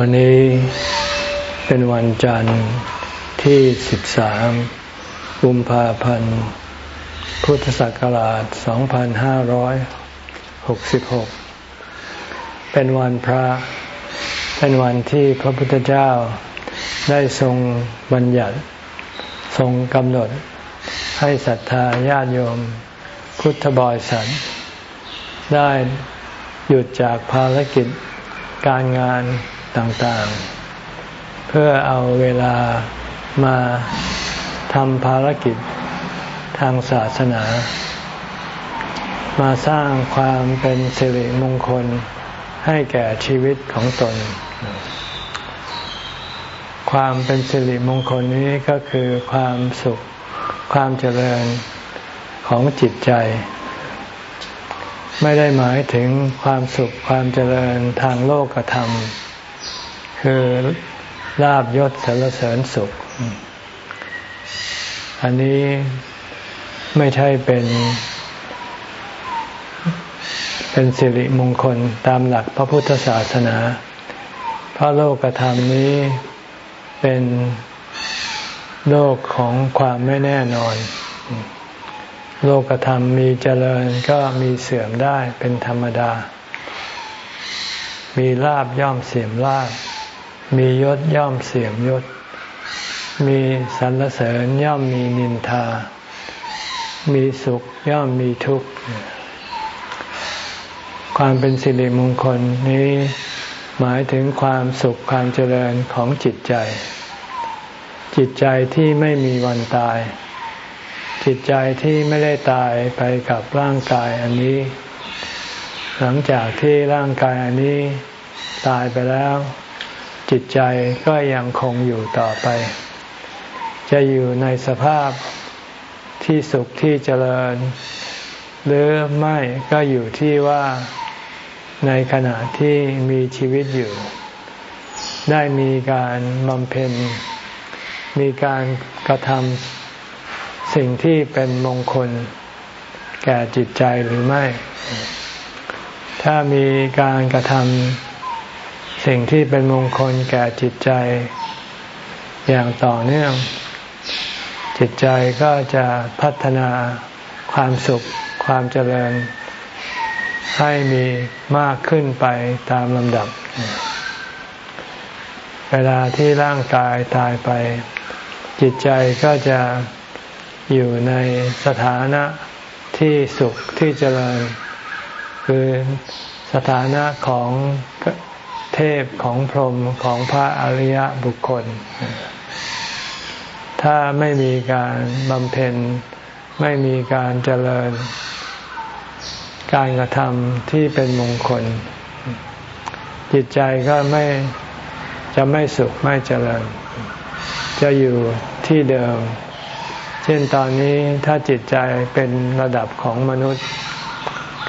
วันนี้เป็นวันจันทร์ที่ 13 กุมภาพันธ์ พุทธศักราช 2566 เป็นวันพระ เป็นวันที่พระพุทธเจ้าได้ทรงบัญญัติ ทรงกำหนดให้ศรัทธาญาติโยม พุทธบริษัทได้หยุดจากภารกิจการงาน ต่างๆ เพื่อเอาเวลามาทำภารกิจทางศาสนา มาสร้างความเป็นสิริมงคลให้แก่ชีวิตของตน ความเป็นสิริมงคลนี้ก็คือความสุขความเจริญของจิตใจ ไม่ได้หมายถึงความสุขความเจริญทางโลกธรรม คือลาบยศสารเสริญสุข อันนี้ไม่ใช่เป็น เป็นสิริมงคลตามหลักพระพุทธศาสนา พระโลกธรรมนี้เป็นโลกของความไม่แน่นอน โลกธรรมมีเจริญก็มีเสื่อมได้เป็นธรรมดา มีลาบย่อมเสื่อมลาบ มียศย่อมเสื่อมยศ มีสรรเสริญย่อมมีนินทา มีสุขย่อมมีทุกข์ ความเป็นสิริมงคลนี้หมายถึงความสุขความเจริญของจิตใจ จิตใจที่ไม่มีวันตาย จิตใจที่ไม่ได้ตายไปกับร่างกายอันนี้ หลังจากที่ร่างกายอันนี้ตายไปแล้ว จิตใจก็ยังคงอยู่ต่อไป จะอยู่ในสภาพที่สุขที่เจริญ หรือไม่ก็อยู่ที่ว่าในขณะที่มีชีวิตอยู่ ได้มีการบำเพ็ญ มีการกระทำสิ่งที่เป็นมงคล แก่จิตใจหรือไม่ ถ้ามีการกระทำ สิ่งที่เป็นมงคลแก่จิตใจอย่างต่อเนื่อง จิตใจก็จะพัฒนาความสุขความเจริญ ให้มีมากขึ้นไปตามลำดับ เวลาที่ร่างกายตายไป จิตใจก็จะอยู่ในสถานะที่สุขที่เจริญ คือสถานะของ เทพของพรหมของพระอริยบุคคล ถ้าไม่มีการบำเพ็ญ ไม่มีการเจริญ การกระทำที่เป็นมงคล จิตใจก็ไม่จะไม่สุขไม่เจริญ จะอยู่ที่เดิม เช่นตอนนี้ถ้าจิตใจเป็นระดับของมนุษย์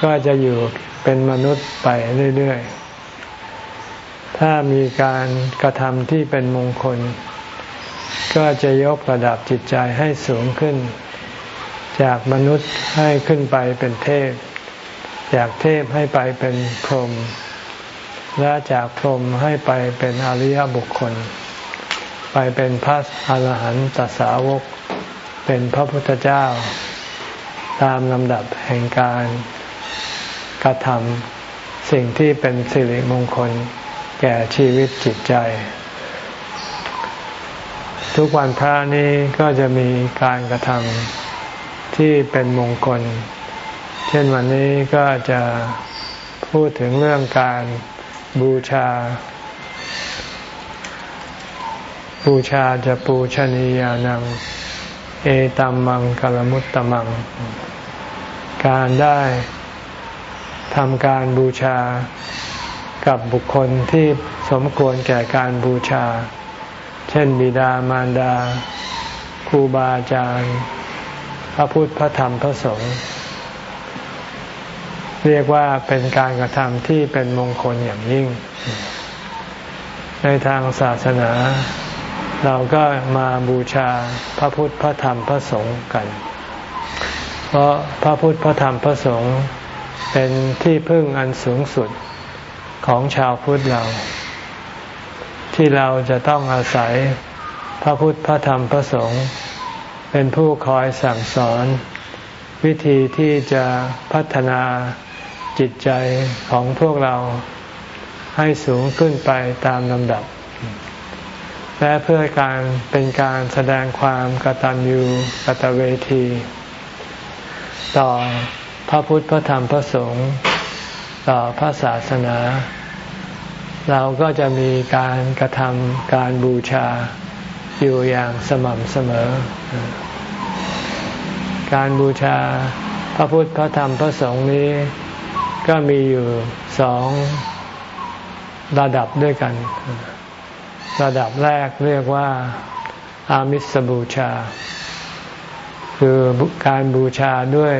ก็จะอยู่เป็นมนุษย์ไปเรื่อย ๆ ถ้ามีการกระทำที่เป็นมงคล ก็จะยกระดับจิตใจให้สูงขึ้น จากมนุษย์ให้ขึ้นไปเป็นเทพ จากเทพให้ไปเป็นพรหมและจากพรหมให้ไปเป็นอริยบุคคล ไปเป็นพระอรหันตสาวก เป็นพระพุทธเจ้า ตามลำดับแห่งการกระทำสิ่งที่เป็นสิริมงคล แก่ชีวิตจิตใจ ทุกวันพระนี้ก็จะมีการกระทำที่เป็นมงคล เช่นวันนี้ก็จะพูดถึงเรื่องการบูชา บูชาจะปูชนียานัง เอตัมมังกลมุตตมัง การได้ทำการบูชา กับบุคคลที่สมควรแก่การบูชา เช่น บิดามารดาครูบาอาจารย์พระพุทธพระธรรมพระสงฆ์เรียกว่าเป็นการกระทำที่เป็นมงคลอย่างยิ่ง ในทางศาสนา เราก็มาบูชาพระพุทธพระธรรมพระสงฆ์กัน เพราะพระพุทธพระธรรมพระสงฆ์เป็นที่พึ่งอันสูงสุด ของชาวพุทธเรา ที่เราจะต้องอาศัยพระพุทธพระธรรมพระสงฆ์เป็นผู้คอยสั่งสอน วิธีที่จะพัฒนาจิตใจของพวกเราให้สูงขึ้นไปตามลำดับ และเพื่อการเป็นการแสดงความกตัญญูกตเวที ต่อพระพุทธพระธรรมพระสงฆ์ ต่อพระศาสนา เราก็จะมีการกระทำการบูชาอยู่อย่างสม่ำเสมอ การบูชาพระพุทธพระธรรมพระสงฆ์นี้ก็มีอยู่สองระดับด้วยกัน ระดับแรกเรียกว่าอามิสบูชา คือการบูชาด้วย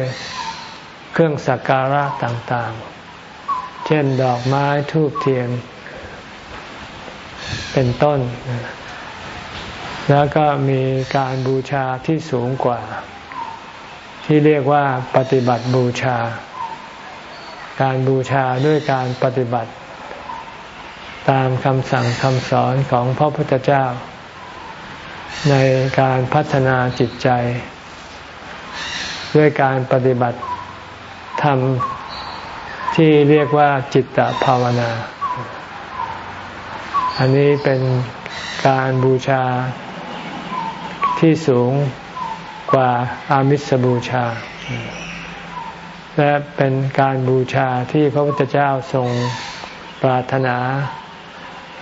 เครื่องสักการะต่างๆ เช่นดอกไม้ทูบเทียน เป็นต้น แล้วก็มีการบูชาที่สูงกว่า ที่เรียกว่าปฏิบัติบูชา การบูชาด้วยการปฏิบัติ ตามคำสั่งคำสอนของพระพุทธเจ้า ในการพัฒนาจิตใจ ด้วยการปฏิบัติธรรม ที่เรียกว่าจิตตภาวนา อันนี้เป็นการบูชาที่สูงกว่าอามิสบูชา และเป็นการบูชาที่พระพุทธเจ้าทรงปรารถนา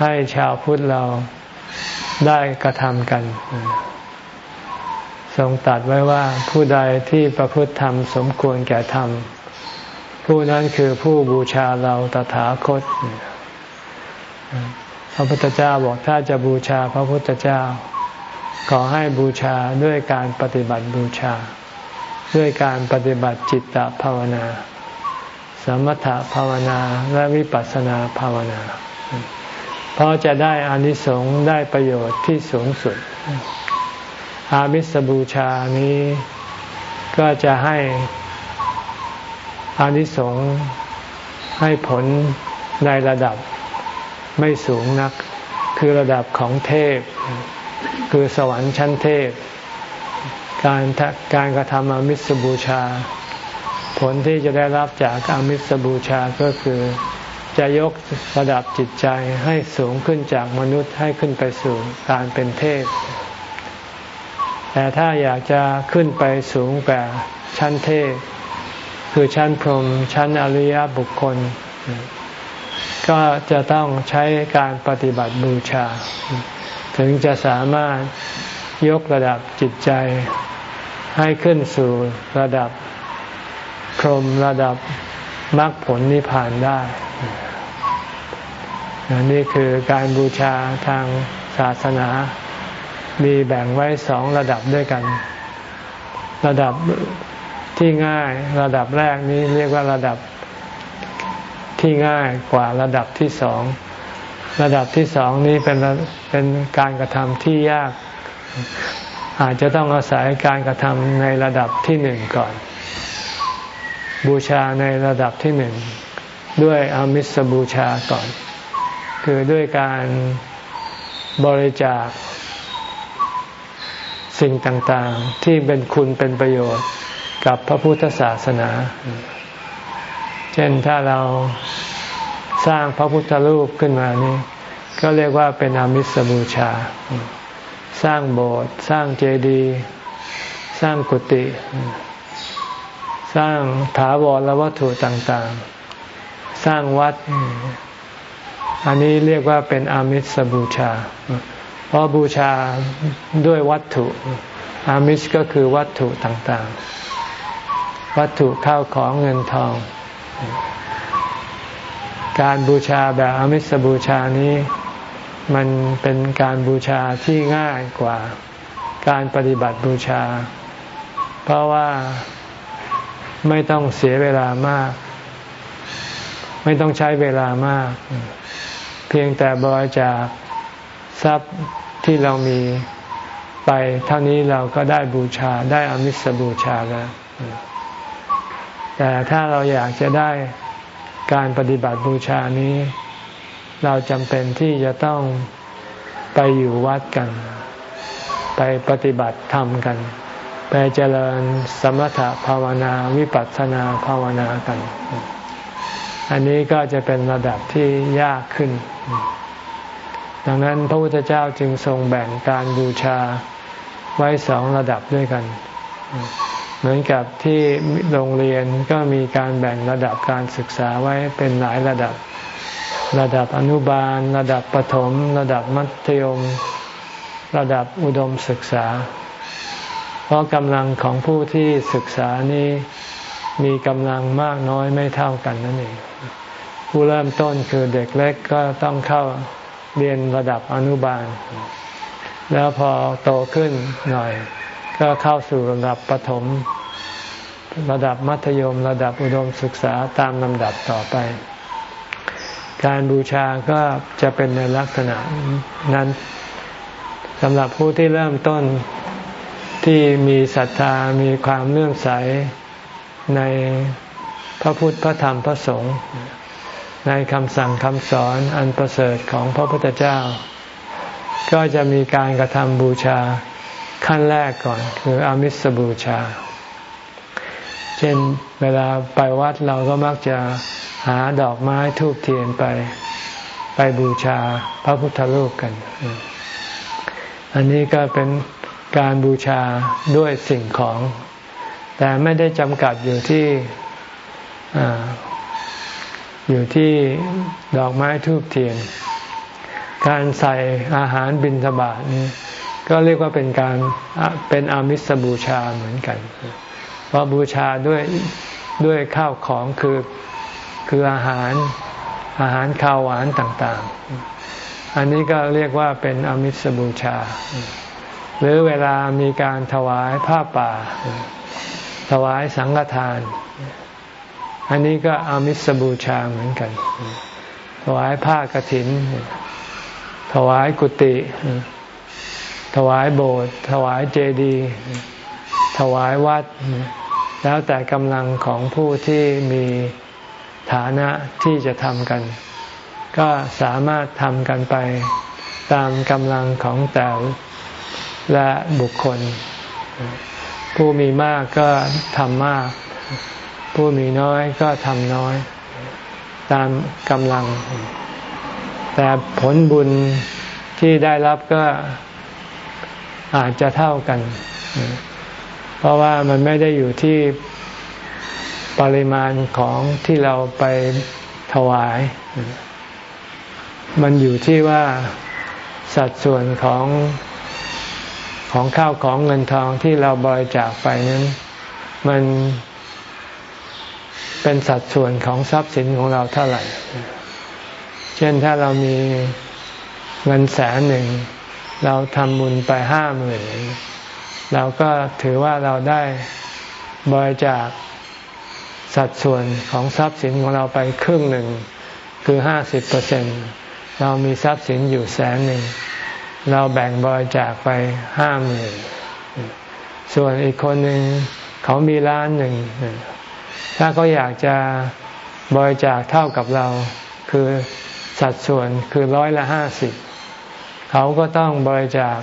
ให้ชาวพุทธเราได้กระทำกัน ทรงตัดไว้ว่าผู้ใดที่ประพฤติธรรมสมควรแก่ธรรม ผู้นั้นคือผู้บูชาเราตถาคต พระพุทธเจ้าบอกถ้าจะบูชาพระพุทธเจ้า ขอให้บูชาด้วยการปฏิบัติบูชา ด้วยการปฏิบัติจิตตภาวนา สมถภาวนาและวิปัสสนาภาวนา เพราะจะได้อานิสงส์ได้ประโยชน์ที่สูงสุด อามิสบูชานี้ก็จะให้ อานิสงส์ให้ผลในระดับไม่สูงนัก คือระดับของเทพ คือสวรรค์ชั้นเทพ การการกระทำอามิสบูชา ผลที่จะได้รับจากอามิสบูชาก็คือจะยกระดับจิตใจให้สูงขึ้นจากมนุษย์ให้ขึ้นไปสู่การเป็นเทพ แต่ถ้าอยากจะขึ้นไปสูงกว่าชั้นเทพ คือชั้นพรหมชั้นอริยบุคคล ก็จะต้องใช้การปฏิบัติบูชา ถึงจะสามารถยกระดับจิตใจ ให้ขึ้นสู่ระดับพรหมระดับมรรคผลนิพพานได้ นี่คือการบูชาทางศาสนา มีแบ่งไว้สองระดับด้วยกัน ระดับ ที่ง่ายระดับแรกนี้เรียกว่าระดับที่ง่ายกว่าระดับที่สอง ระดับที่สองนี้เป็นเป็นการกระทำที่ยาก อาจจะต้องอาศัยการกระทำในระดับที่หนึ่งก่อน บูชาในระดับที่หนึ่งด้วยอามิสบูชาก่อน คือด้วยการบริจาคสิ่งต่างๆ ที่เป็นคุณเป็นประโยชน์ กับพระพุทธศาสนา เช่นถ้าเราสร้างพระพุทธรูปขึ้นมานี่ก็เรียกว่าเป็นอามิสบูชา สร้างโบสถ์สร้างเจดีย์สร้างกุฏิสร้างถาวรวัตถุต่างๆ สร้างวัด อันนี้เรียกว่าเป็นอามิสบูชา เพราะบูชาด้วยวัตถุ อามิสก็คือวัตถุต่างๆ วัตถุข้าวของเงินทอง การบูชาแบบอมิสบูชานี้ มันเป็นการบูชาที่ง่ายกว่า การปฏิบัติบูชา เพราะว่าไม่ต้องเสียเวลามาก ไม่ต้องใช้เวลามาก เพียงแต่บริจาคทรัพย์ที่เรามีไปเท่านี้เราก็ได้บูชาได้อมิสบูชาแล้ว แต่ถ้าเราอยากจะได้การปฏิบัติบูชานี้ เราจำเป็นที่จะต้องไปอยู่วัดกัน ไปปฏิบัติธรรมกัน ไปเจริญสมถภาวนาวิปัสสนาภาวนากัน อันนี้ก็จะเป็นระดับที่ยากขึ้น ดังนั้นพระพุทธเจ้าจึงทรงแบ่งการบูชาไว้สองระดับด้วยกัน เหมือนกับที่โรงเรียนก็มีการแบ่งระดับการศึกษาไว้เป็นหลายระดับ ระดับอนุบาล ระดับประถม ระดับมัธยม ระดับอุดมศึกษา เพราะกำลังของผู้ที่ศึกษานี้มีกำลังมากน้อยไม่เท่ากันนั่นเองผู้เริ่มต้นคือเด็กเล็กก็ต้องเข้าเรียนระดับอนุบาล แล้วพอโตขึ้นหน่อย ก็เข้าสู่ระดับประถม ระดับมัธยม ระดับอุดมศึกษาตามลำดับต่อไป การบูชาก็จะเป็นในลักษณะนั้นสำหรับผู้ที่เริ่มต้นที่มีศรัทธามีความเลื่อมใสในพระพุทธพระธรรมพระสงฆ์ในคำสั่งคำสอนอันประเสริฐของพระพุทธเจ้า ก็จะมีการกระทำบูชา ขั้นแรกก่อนคืออามิสบูชา เช่นเวลาไปวัดเราก็มักจะหาดอกไม้ทูบเทียนไปไปบูชาพระพุทธรูปกัน อันนี้ก็เป็นการบูชาด้วยสิ่งของ แต่ไม่ได้จำกัดอยู่ที่อยู่ที่ดอกไม้ทูบเทียน การใส่อาหารบิณฑบาตนี้ ก็เรียกว่าเป็นการเป็นอามิสบูชาเหมือนกัน เพราะบูชาด้วยด้วยข้าวของคือคืออาหารอาหารข้าวหวานต่างๆ อันนี้ก็เรียกว่าเป็นอามิสบูชา หรือเวลามีการถวายผ้าป่า ถวายสังฆทาน อันนี้ก็อามิสบูชาเหมือนกัน ถวายผ้ากรถิน ถวายกุฏิ ถวายโบสถ์ถวายเจดีย์ถวายวัด แล้วแต่กำลังของผู้ที่มีฐานะที่จะทำกัน ก็สามารถทำกันไปตามกำลังของแต่และบุคคล ผู้มีมากก็ทำมาก ผู้มีน้อยก็ทำน้อย ตามกำลัง แต่ผลบุญที่ได้รับก็ อาจจะเท่ากัน เพราะว่ามันไม่ได้อยู่ที่ปริมาณของที่เราไปถวาย มันอยู่ที่ว่าสัดส่วนของของข้าวของเงินทองที่เราบริจาคไปนั้น มันเป็นสัดส่วนของทรัพย์สินของเราเท่าไหร่ เช่นถ้าเรามีเงินแสนหนึ่ง เราทำบุญไปห้าหมื่นเราก็ถือว่าเราได้บริจาคสัดส่วนของทรัพย์สินของเราไปครึ่งหนึ่งคือห้าสิบเปอร์เซ็นเรามีทรัพย์สินอยู่แสนหนึ่งเราแบ่งบริจาคไปห้าหมื่นส่วนอีกคนหนึ่งเขามีล้านหนึ่งถ้าเขาอยากจะบริจาคเท่ากับเรา คือสัดส่วนคือร้อยละห้าสิบ เขาก็ต้องบริจาค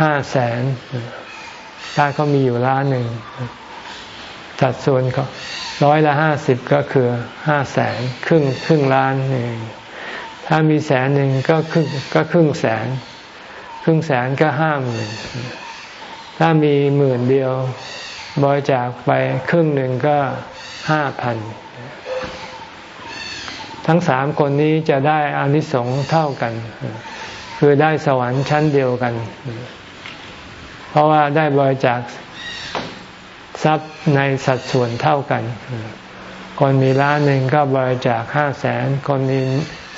ห้าแสนถ้าเขามีอยู่ล้านหนึ่งสัดส่วนก็ร้อยละห้าสิบก็คือห้าแสนครึ่งครึ่งล้านเองถ้ามีแสนหนึ่งก็ครึ่งก็ครึ่งแสน ครึ่งแสนก็ห้าหมื่นถ้ามีหมื่นเดียวบริจาคไปครึ่งหนึ่งก็ห้าพันทั้งสามคนนี้จะได้อานิสงส์เท่ากัน คือได้สวรรค์ชั้นเดียวกัน เพราะว่าได้บริจาคทรัพย์ในสัดส่วนเท่ากัน คนมีล้านหนึ่งก็บริจาคห้าแสน คนมี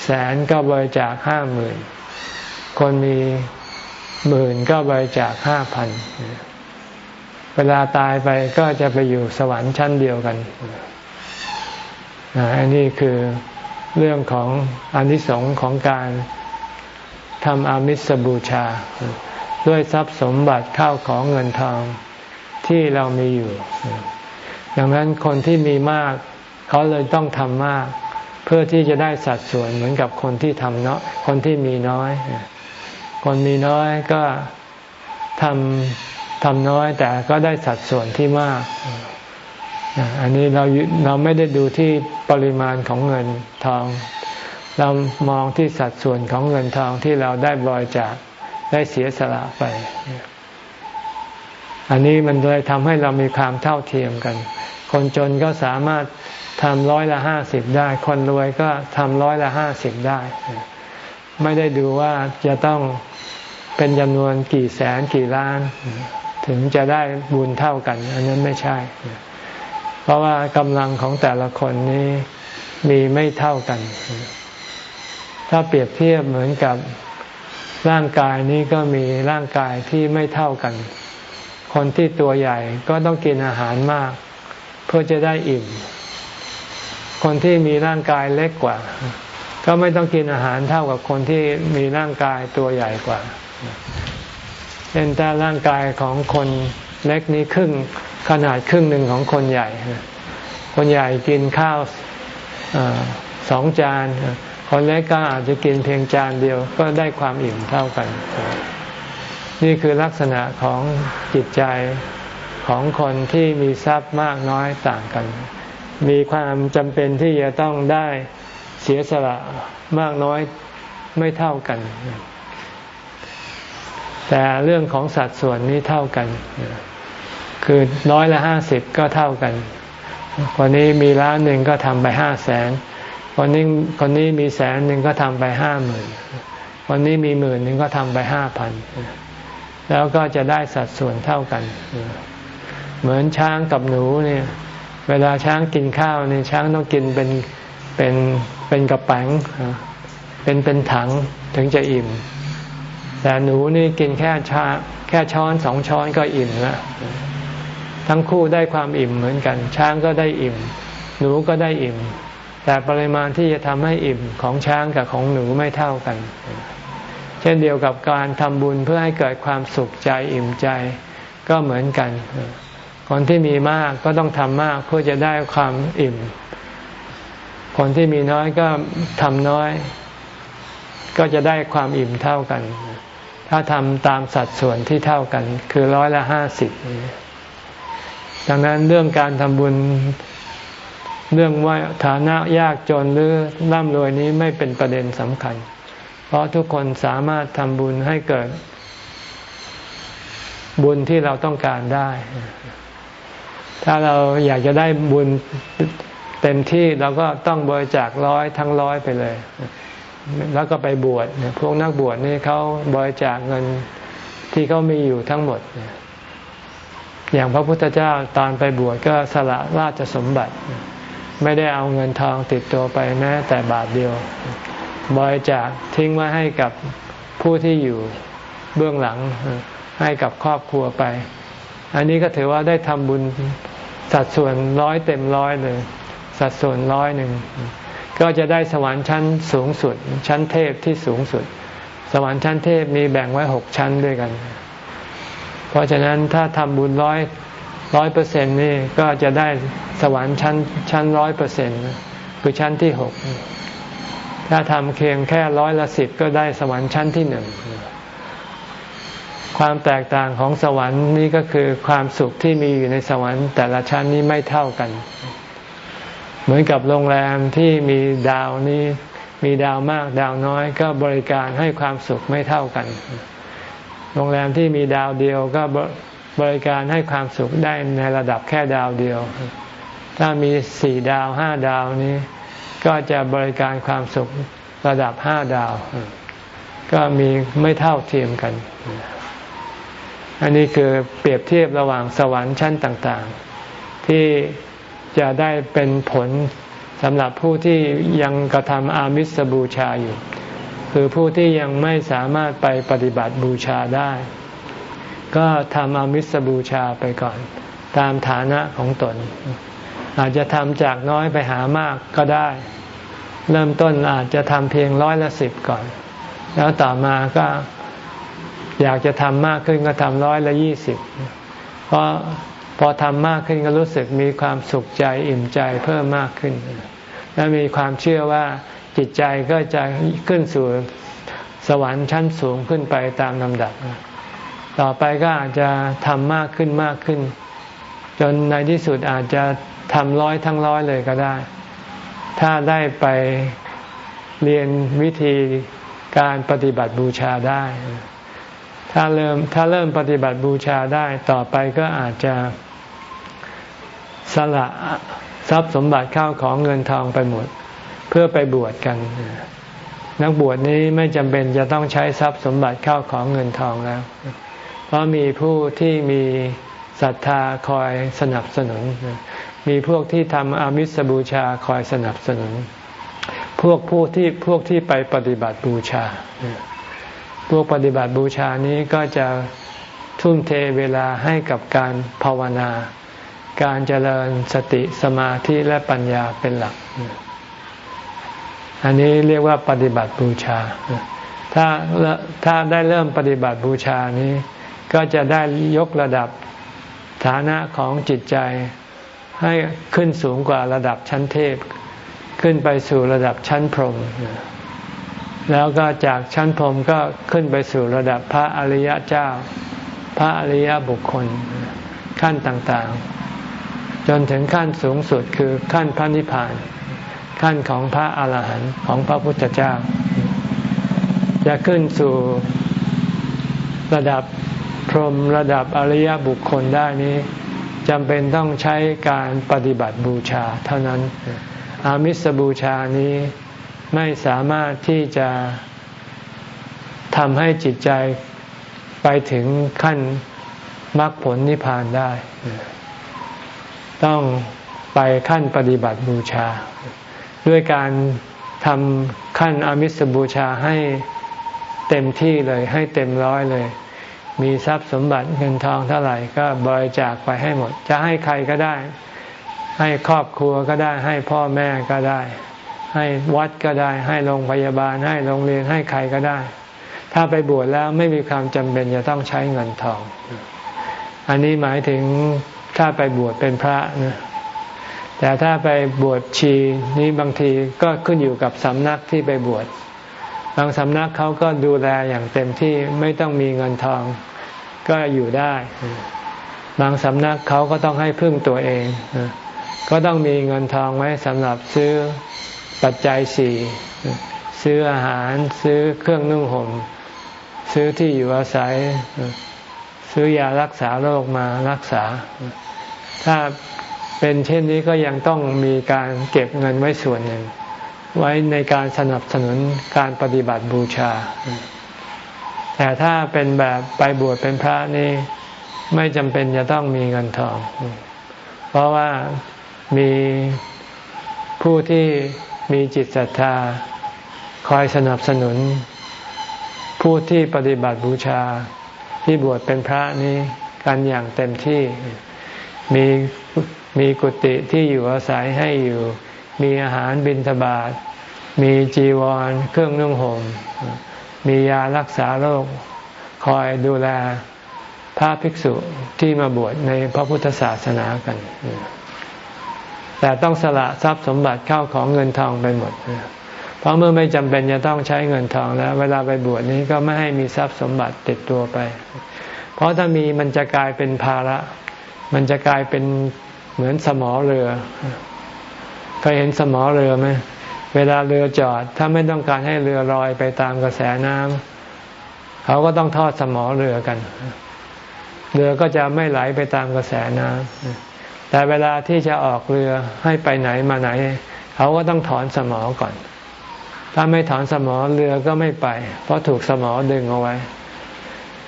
แสนก็บริจาคห้าหมื่น คนมีหมื่นก็บริจาคห้าพัน เวลาตายไปก็จะไปอยู่สวรรค์ชั้นเดียวกัน อันนี้คือเรื่องของอนิสงค์ของการ ทำอามิสบูชา ด้วยทรัพย์สมบัติข้าวของเงินทองที่เรามีอยู่ดังนั้นคนที่มีมาก เขาเลยต้องทำมาก เพื่อที่จะได้สัดส่วนเหมือนกับคนที่ทำเนาะคนที่มีน้อย คนมีน้อยก็ทำทำน้อยแต่ก็ได้สัดส่วนที่มาก อันนี้เราเราไม่ได้ดูที่ปริมาณของเงินทอง เรามองที่สัดส่วนของเงินทองที่เราได้บริจาคได้เสียสละไป อันนี้มันเลยทำให้เรามีความเท่าเทียมกัน คนจนก็สามารถทำร้อยละห้าสิบได้ คนรวยก็ทำร้อยละห้าสิบได้ ไม่ได้ดูว่าจะต้องเป็นจำนวนกี่แสนกี่ล้าน ถึงจะได้บุญเท่ากัน อันนั้นไม่ใช่ เพราะว่ากำลังของแต่ละคนนี้มีไม่เท่ากัน ถ้าเปรียบเทียบเหมือนกับร่างกายนี้ก็มีร่างกายที่ไม่เท่ากัน คนที่ตัวใหญ่ก็ต้องกินอาหารมาก เพื่อจะได้อิ่ม คนที่มีร่างกายเล็กกว่า ก็ไม่ต้องกินอาหารเท่ากับคนที่มีร่างกายตัวใหญ่กว่าเช่นถ้าร่างกายของคนเล็กนี้ครึ่งขนาดครึ่งหนึ่งของคนใหญ่ คนใหญ่กินข้าวอสองจาน คนเล็กก็อาจจะกินเพียงจานเดียวก็ได้ความอิ่มเท่ากัน นี่คือลักษณะของจิตใจของคนที่มีทรัพย์มากน้อยต่างกัน มีความจำเป็นที่จะต้องได้เสียสละมากน้อยไม่เท่ากัน แต่เรื่องของสัดส่วนนี้เท่ากัน คือร้อยละห้าสิบก็เท่ากันคนนี้มีล้านหนึ่งก็ทำไปห้าแสน คนนี้คนนี้มีแสนหนึ่งก็ทำไปห้าหมื่นคนนี้มีหมื่นหนึ่งก็ทำไปห้าพันแล้วก็จะได้สัดส่วนเท่ากัน เหมือนช้างกับหนูเนี่ย เวลาช้างกินข้าวเนี่ยช้างต้องกินเป็นเป็นเป็นกระป๋งเป็นเป็นถังถึงจะอิ่ม แต่หนูนี่กินแค่ชาแค่ช้อนสองช้อนก็อิ่มแล้วทั้งคู่ได้ความอิ่มเหมือนกัน ช้างก็ได้อิ่ม หนูก็ได้อิ่ม แต่ปริมาณที่จะทำให้อิ่มของช้างกับของหนูไม่เท่ากัน เช่นเดียวกับการทำบุญเพื่อให้เกิดความสุขใจอิ่มใจก็เหมือนกัน คนที่มีมากก็ต้องทำมากเพื่อจะได้ความอิ่ม คนที่มีน้อยก็ทำน้อย ก็จะได้ความอิ่มเท่ากัน ถ้าทำตามสัดส่วนที่เท่ากัน คือร้อยละห้าสิบดังนั้นเรื่องการทำบุญ เรื่องว่าฐานะยากจนหรือร่ำรวยนี้ไม่เป็นประเด็นสำคัญ เพราะทุกคนสามารถทำบุญให้เกิด บุญที่เราต้องการได้ ถ้าเราอยากจะได้บุญเต็มที่เราก็ต้องบริจาคร้อยทั้งร้อยไปเลย แล้วก็ไปบวชพวกนักบวชนี่เขาบริจาคเงินที่เขามีอยู่ทั้งหมด อย่างพระพุทธเจ้าตอนไปบวชก็สละราชสมบัติ ไม่ได้เอาเงินทองติดตัวไปแม้แต่บาทเดียว บริจาคทิ้งไว้ให้กับผู้ที่อยู่เบื้องหลังให้กับครอบครัวไป อันนี้ก็ถือว่าได้ทำบุญสัดส่วนร้อยเต็มร้อยเลย สัดส่วนร้อยหนึ่งก็จะได้สวรรค์ชั้นสูงสุด ชั้นเทพที่สูงสุด สวรรค์ชั้นเทพมีแบ่งไว้หกชั้นด้วยกัน เพราะฉะนั้นถ้าทำบุญร้อย ร้อยเปอร์เซ็นต์นี่ก็จะได้สวรรค์ชั้นชั้นร้อยเปอร์เซ็นต์คือชั้นที่หกถ้าทำเคียงแค่ร้อยละสิบก็ได้สวรรค์ชั้นที่หนึ่งความแตกต่างของสวรรค์นี้ก็คือความสุขที่มีอยู่ในสวรรค์ แต่ละชั้นนี้ไม่เท่ากัน เหมือนกับโรงแรมที่มีดาวนี้มีดาวมากดาวน้อยก็บริการให้ความสุขไม่เท่ากัน โรงแรมที่มีดาวเดียวก็ บริการให้ความสุขได้ในระดับแค่ดาวเดียว ถ้ามีสี่ดาวห้าดาวนี้ ก็จะบริการความสุขระดับห้าดาว ก็มีไม่เท่าเทียมกัน อันนี้คือเปรียบเทียบระหว่างสวรรค์ชั้นต่างๆ ที่จะได้เป็นผลสำหรับผู้ที่ยังกระทำอามิสบูชาอยู่ คือผู้ที่ยังไม่สามารถไปปฏิบัติบูชาได้ ก็ทำอามิสบูชาไปก่อน ตามฐานะของตน อาจจะทำจากน้อยไปหามากก็ได้ เริ่มต้นอาจจะทำเพียงร้อยละสิบก่อน แล้วต่อมาก็อยากจะทำมากขึ้นก็ทำร้อยละยี่สิบเพราะพอทำมากขึ้นก็รู้สึกมีความสุขใจอิ่มใจเพิ่มมากขึ้น และมีความเชื่อว่าจิตใจก็จะขึ้นสู่สวรรค์ชั้นสูงขึ้นไปตามลำดับ ต่อไปก็อาจจะทำมากขึ้นมากขึ้น จนในที่สุดอาจจะทำร้อยทั้งร้อยเลยก็ได้ ถ้าได้ไปเรียนวิธีการปฏิบัติบูชาได้ ถ้าเริ่มถ้าเริ่มปฏิบัติบูชาได้ต่อไปก็อาจจะสละทรัพย์สมบัติข้าวของเงินทองไปหมด เพื่อไปบวชกัน นักบวชนี้ไม่จำเป็นจะต้องใช้ทรัพย์สมบัติข้าวของเงินทองแล้ว เพราะมีผู้ที่มีศรัทธาคอยสนับสนุน มีพวกที่ทำอามิสบูชาคอยสนับสนุน พวกผู้ที่พวกที่ไปปฏิบัติบูชา พวกปฏิบัติบูชานี้ก็จะทุ่มเทเวลาให้กับการภาวนา การเจริญสติสมาธิและปัญญาเป็นหลัก อันนี้เรียกว่าปฏิบัติบูชา ถ้าถ้าได้เริ่มปฏิบัติบูชานี้ ก็จะได้ยกระดับฐานะของจิตใจ ให้ขึ้นสูงกว่าระดับชั้นเทพ ขึ้นไปสู่ระดับชั้นพรหมแล้วก็จากชั้นพรหมก็ขึ้นไปสู่ระดับพระอริยเจ้า พระอริยบุคคลขั้นต่างๆ จนถึงขั้นสูงสุดคือขั้นพระนิพพาน ขั้นของพระอาหารหันต์ของพระพุทธเจ้า จะขึ้นสู่ระดับ พรหมระดับอริยบุคคลได้นี้จำเป็นต้องใช้การปฏิบัติบูชาเท่านั้น อามิสบูชานี้ไม่สามารถที่จะทำให้จิตใจไปถึงขั้นมรรคผลนิพพานได้ ต้องไปขั้นปฏิบัติบูชา ด้วยการทำขั้นอามิสบูชาให้เต็มที่เลยให้เต็มร้อยเลย มีทรัพย์สมบัติเงินทองเท่าไหร่ก็บริจาคไปให้หมด จะให้ใครก็ได้ ให้ครอบครัวก็ได้ ให้พ่อแม่ก็ได้ ให้วัดก็ได้ ให้โรงพยาบาล ให้โรงเรียนให้ใครก็ได้ ถ้าไปบวชแล้วไม่มีความจำเป็นจะต้องใช้เงินทอง อันนี้หมายถึงถ้าไปบวชเป็นพระนะแต่ถ้าไปบวชชีนี้บางทีก็ขึ้นอยู่กับสำนักที่ไปบวชบางสำนักเขาก็ดูแลอย่างเต็มที่ไม่ต้องมีเงินทอง ก็อยู่ได้ บางสำนักเขาก็ต้องให้พึ่งตัวเอง ก็ต้องมีเงินทองไว้สำหรับซื้อปัจจัยสี่ซื้ออาหารซื้อเครื่องนุ่งห่มซื้อที่อยู่อาศัย ซื้อยารักษาโรคมารักษา ถ้าเป็นเช่นนี้ก็ยังต้องมีการเก็บเงินไว้ส่วนหนึ่ง ไว้ในการสนับสนุนการปฏิบัติบูชา แต่ถ้าเป็นแบบไปบวชเป็นพระนี่ไม่จำเป็นจะต้องมีเงินทอง เพราะว่ามีผู้ที่มีจิตศรัทธา คอยสนับสนุน ผู้ที่ปฏิบัติบูชาที่บวชเป็นพระนี้กันอย่างเต็มที่ มีมีกุฏิที่อยู่อาศัยให้อยู่ มีอาหารบิณฑบาต มีจีวร เครื่องนุ่งห่ม มียารักษาโรคคอยดูแลพระภิกษุที่มาบวชในพระพุทธศาสนากัน แต่ต้องสละทรัพย์สมบัติเข้าของเงินทองไปหมด เพราะเมื่อไม่จำเป็นจะต้องใช้เงินทองแล้ว เวลาไปบวชนี้ก็ไม่ให้มีทรัพย์สมบัติติดตัวไป เพราะถ้ามีมันจะกลายเป็นภาระ มันจะกลายเป็นเหมือนสมอเรือเคยเห็นสมอเรือไหม เวลาเรือจอด ถ้าไม่ต้องการให้เรือลอยไปตามกระแสน้ำเขาก็ต้องทอดสมอเรือกัน เรือก็จะไม่ไหลไปตามกระแสน้ำแต่เวลาที่จะออกเรือให้ไปไหนมาไหน เขาก็ต้องถอนสมอก่อน ถ้าไม่ถอนสมอเรือก็ไม่ไป เพราะถูกสมอดึงเอาไว้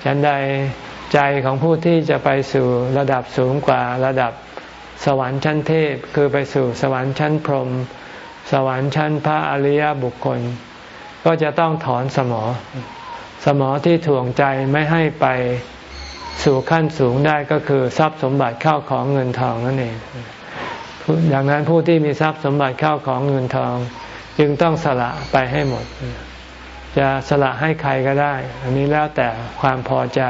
ฉันใดใจของผู้ที่จะไปสู่ระดับสูงกว่าระดับสวรรค์ชั้นเทพ คือไปสู่สวรรค์ชั้นพรหม สวรรค์ชั้นพระอริยบุคคล ก็จะต้องถอนสมอ สมอที่ถ่วงใจไม่ให้ไปสู่ขั้นสูงได้ก็คือทรัพย์สมบัติเข้าของเงินทองนั่นเองดังนั้นผู้ที่มีทรัพย์สมบัติเข้าของเงินทอง จึงต้องสละไปให้หมด จะสละให้ใครก็ได้ อันนี้แล้วแต่ความพอใจ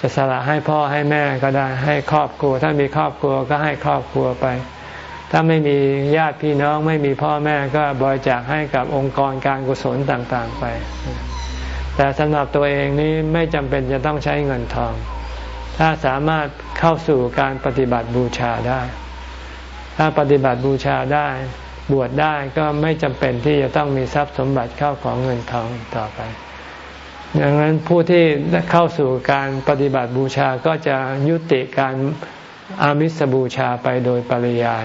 จะสละให้พ่อให้แม่ก็ได้ ให้ครอบครัว ถ้ามีครอบครัวก็ให้ครอบครัวไป ถ้าไม่มีญาติพี่น้องไม่มีพ่อแม่ก็บริจาคให้กับองค์กรการกุศลต่างๆไป แต่สำหรับตัวเองนี้ไม่จำเป็นจะต้องใช้เงินทอง ถ้าสามารถเข้าสู่การปฏิบัติบูชาได้ ถ้าปฏิบัติบูชาได้บวชได้ก็ไม่จำเป็นที่จะต้องมีทรัพย์สมบัติเข้าของเงินทองต่อไปดังนั้นผู้ที่เข้าสู่การปฏิบัติบูชาก็จะยุติการ อามิสบูชาไปโดยปริยาย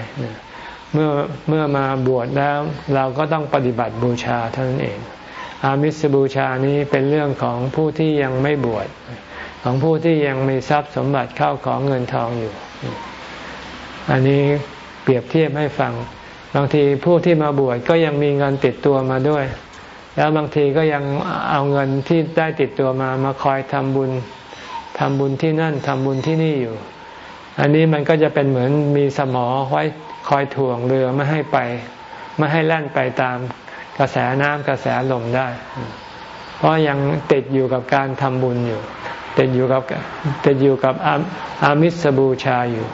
เมื่อเมื่อมาบวชแล้วเราก็ต้องปฏิบัติบูชาเท่านั้นเอง อามิสบูชานี้เป็นเรื่องของผู้ที่ยังไม่บวชของผู้ที่ยังมีทรัพย์สมบัติเข้าของเงินทองอยู่ อันนี้เปรียบเทียบให้ฟัง บางทีผู้ที่มาบวชก็ยังมีเงินติดตัวมาด้วย แล้วบางทีก็ยังเอาเงินที่ได้ติดตัวมามาคอยทำบุญทำบุญที่นั่นทำบุญที่นี่อยู่ อันนี้มันก็จะเป็นเหมือนมีสมอไว้คอยถ่วงเรือไม่ให้ไป ไม่ให้แล่นไปตามกระแสน้ำกระแสลมได้ เพราะยังติดอยู่กับการทำบุญอยู่ ติดอยู่กับติดอยู่กับอามิสบูชาอยู่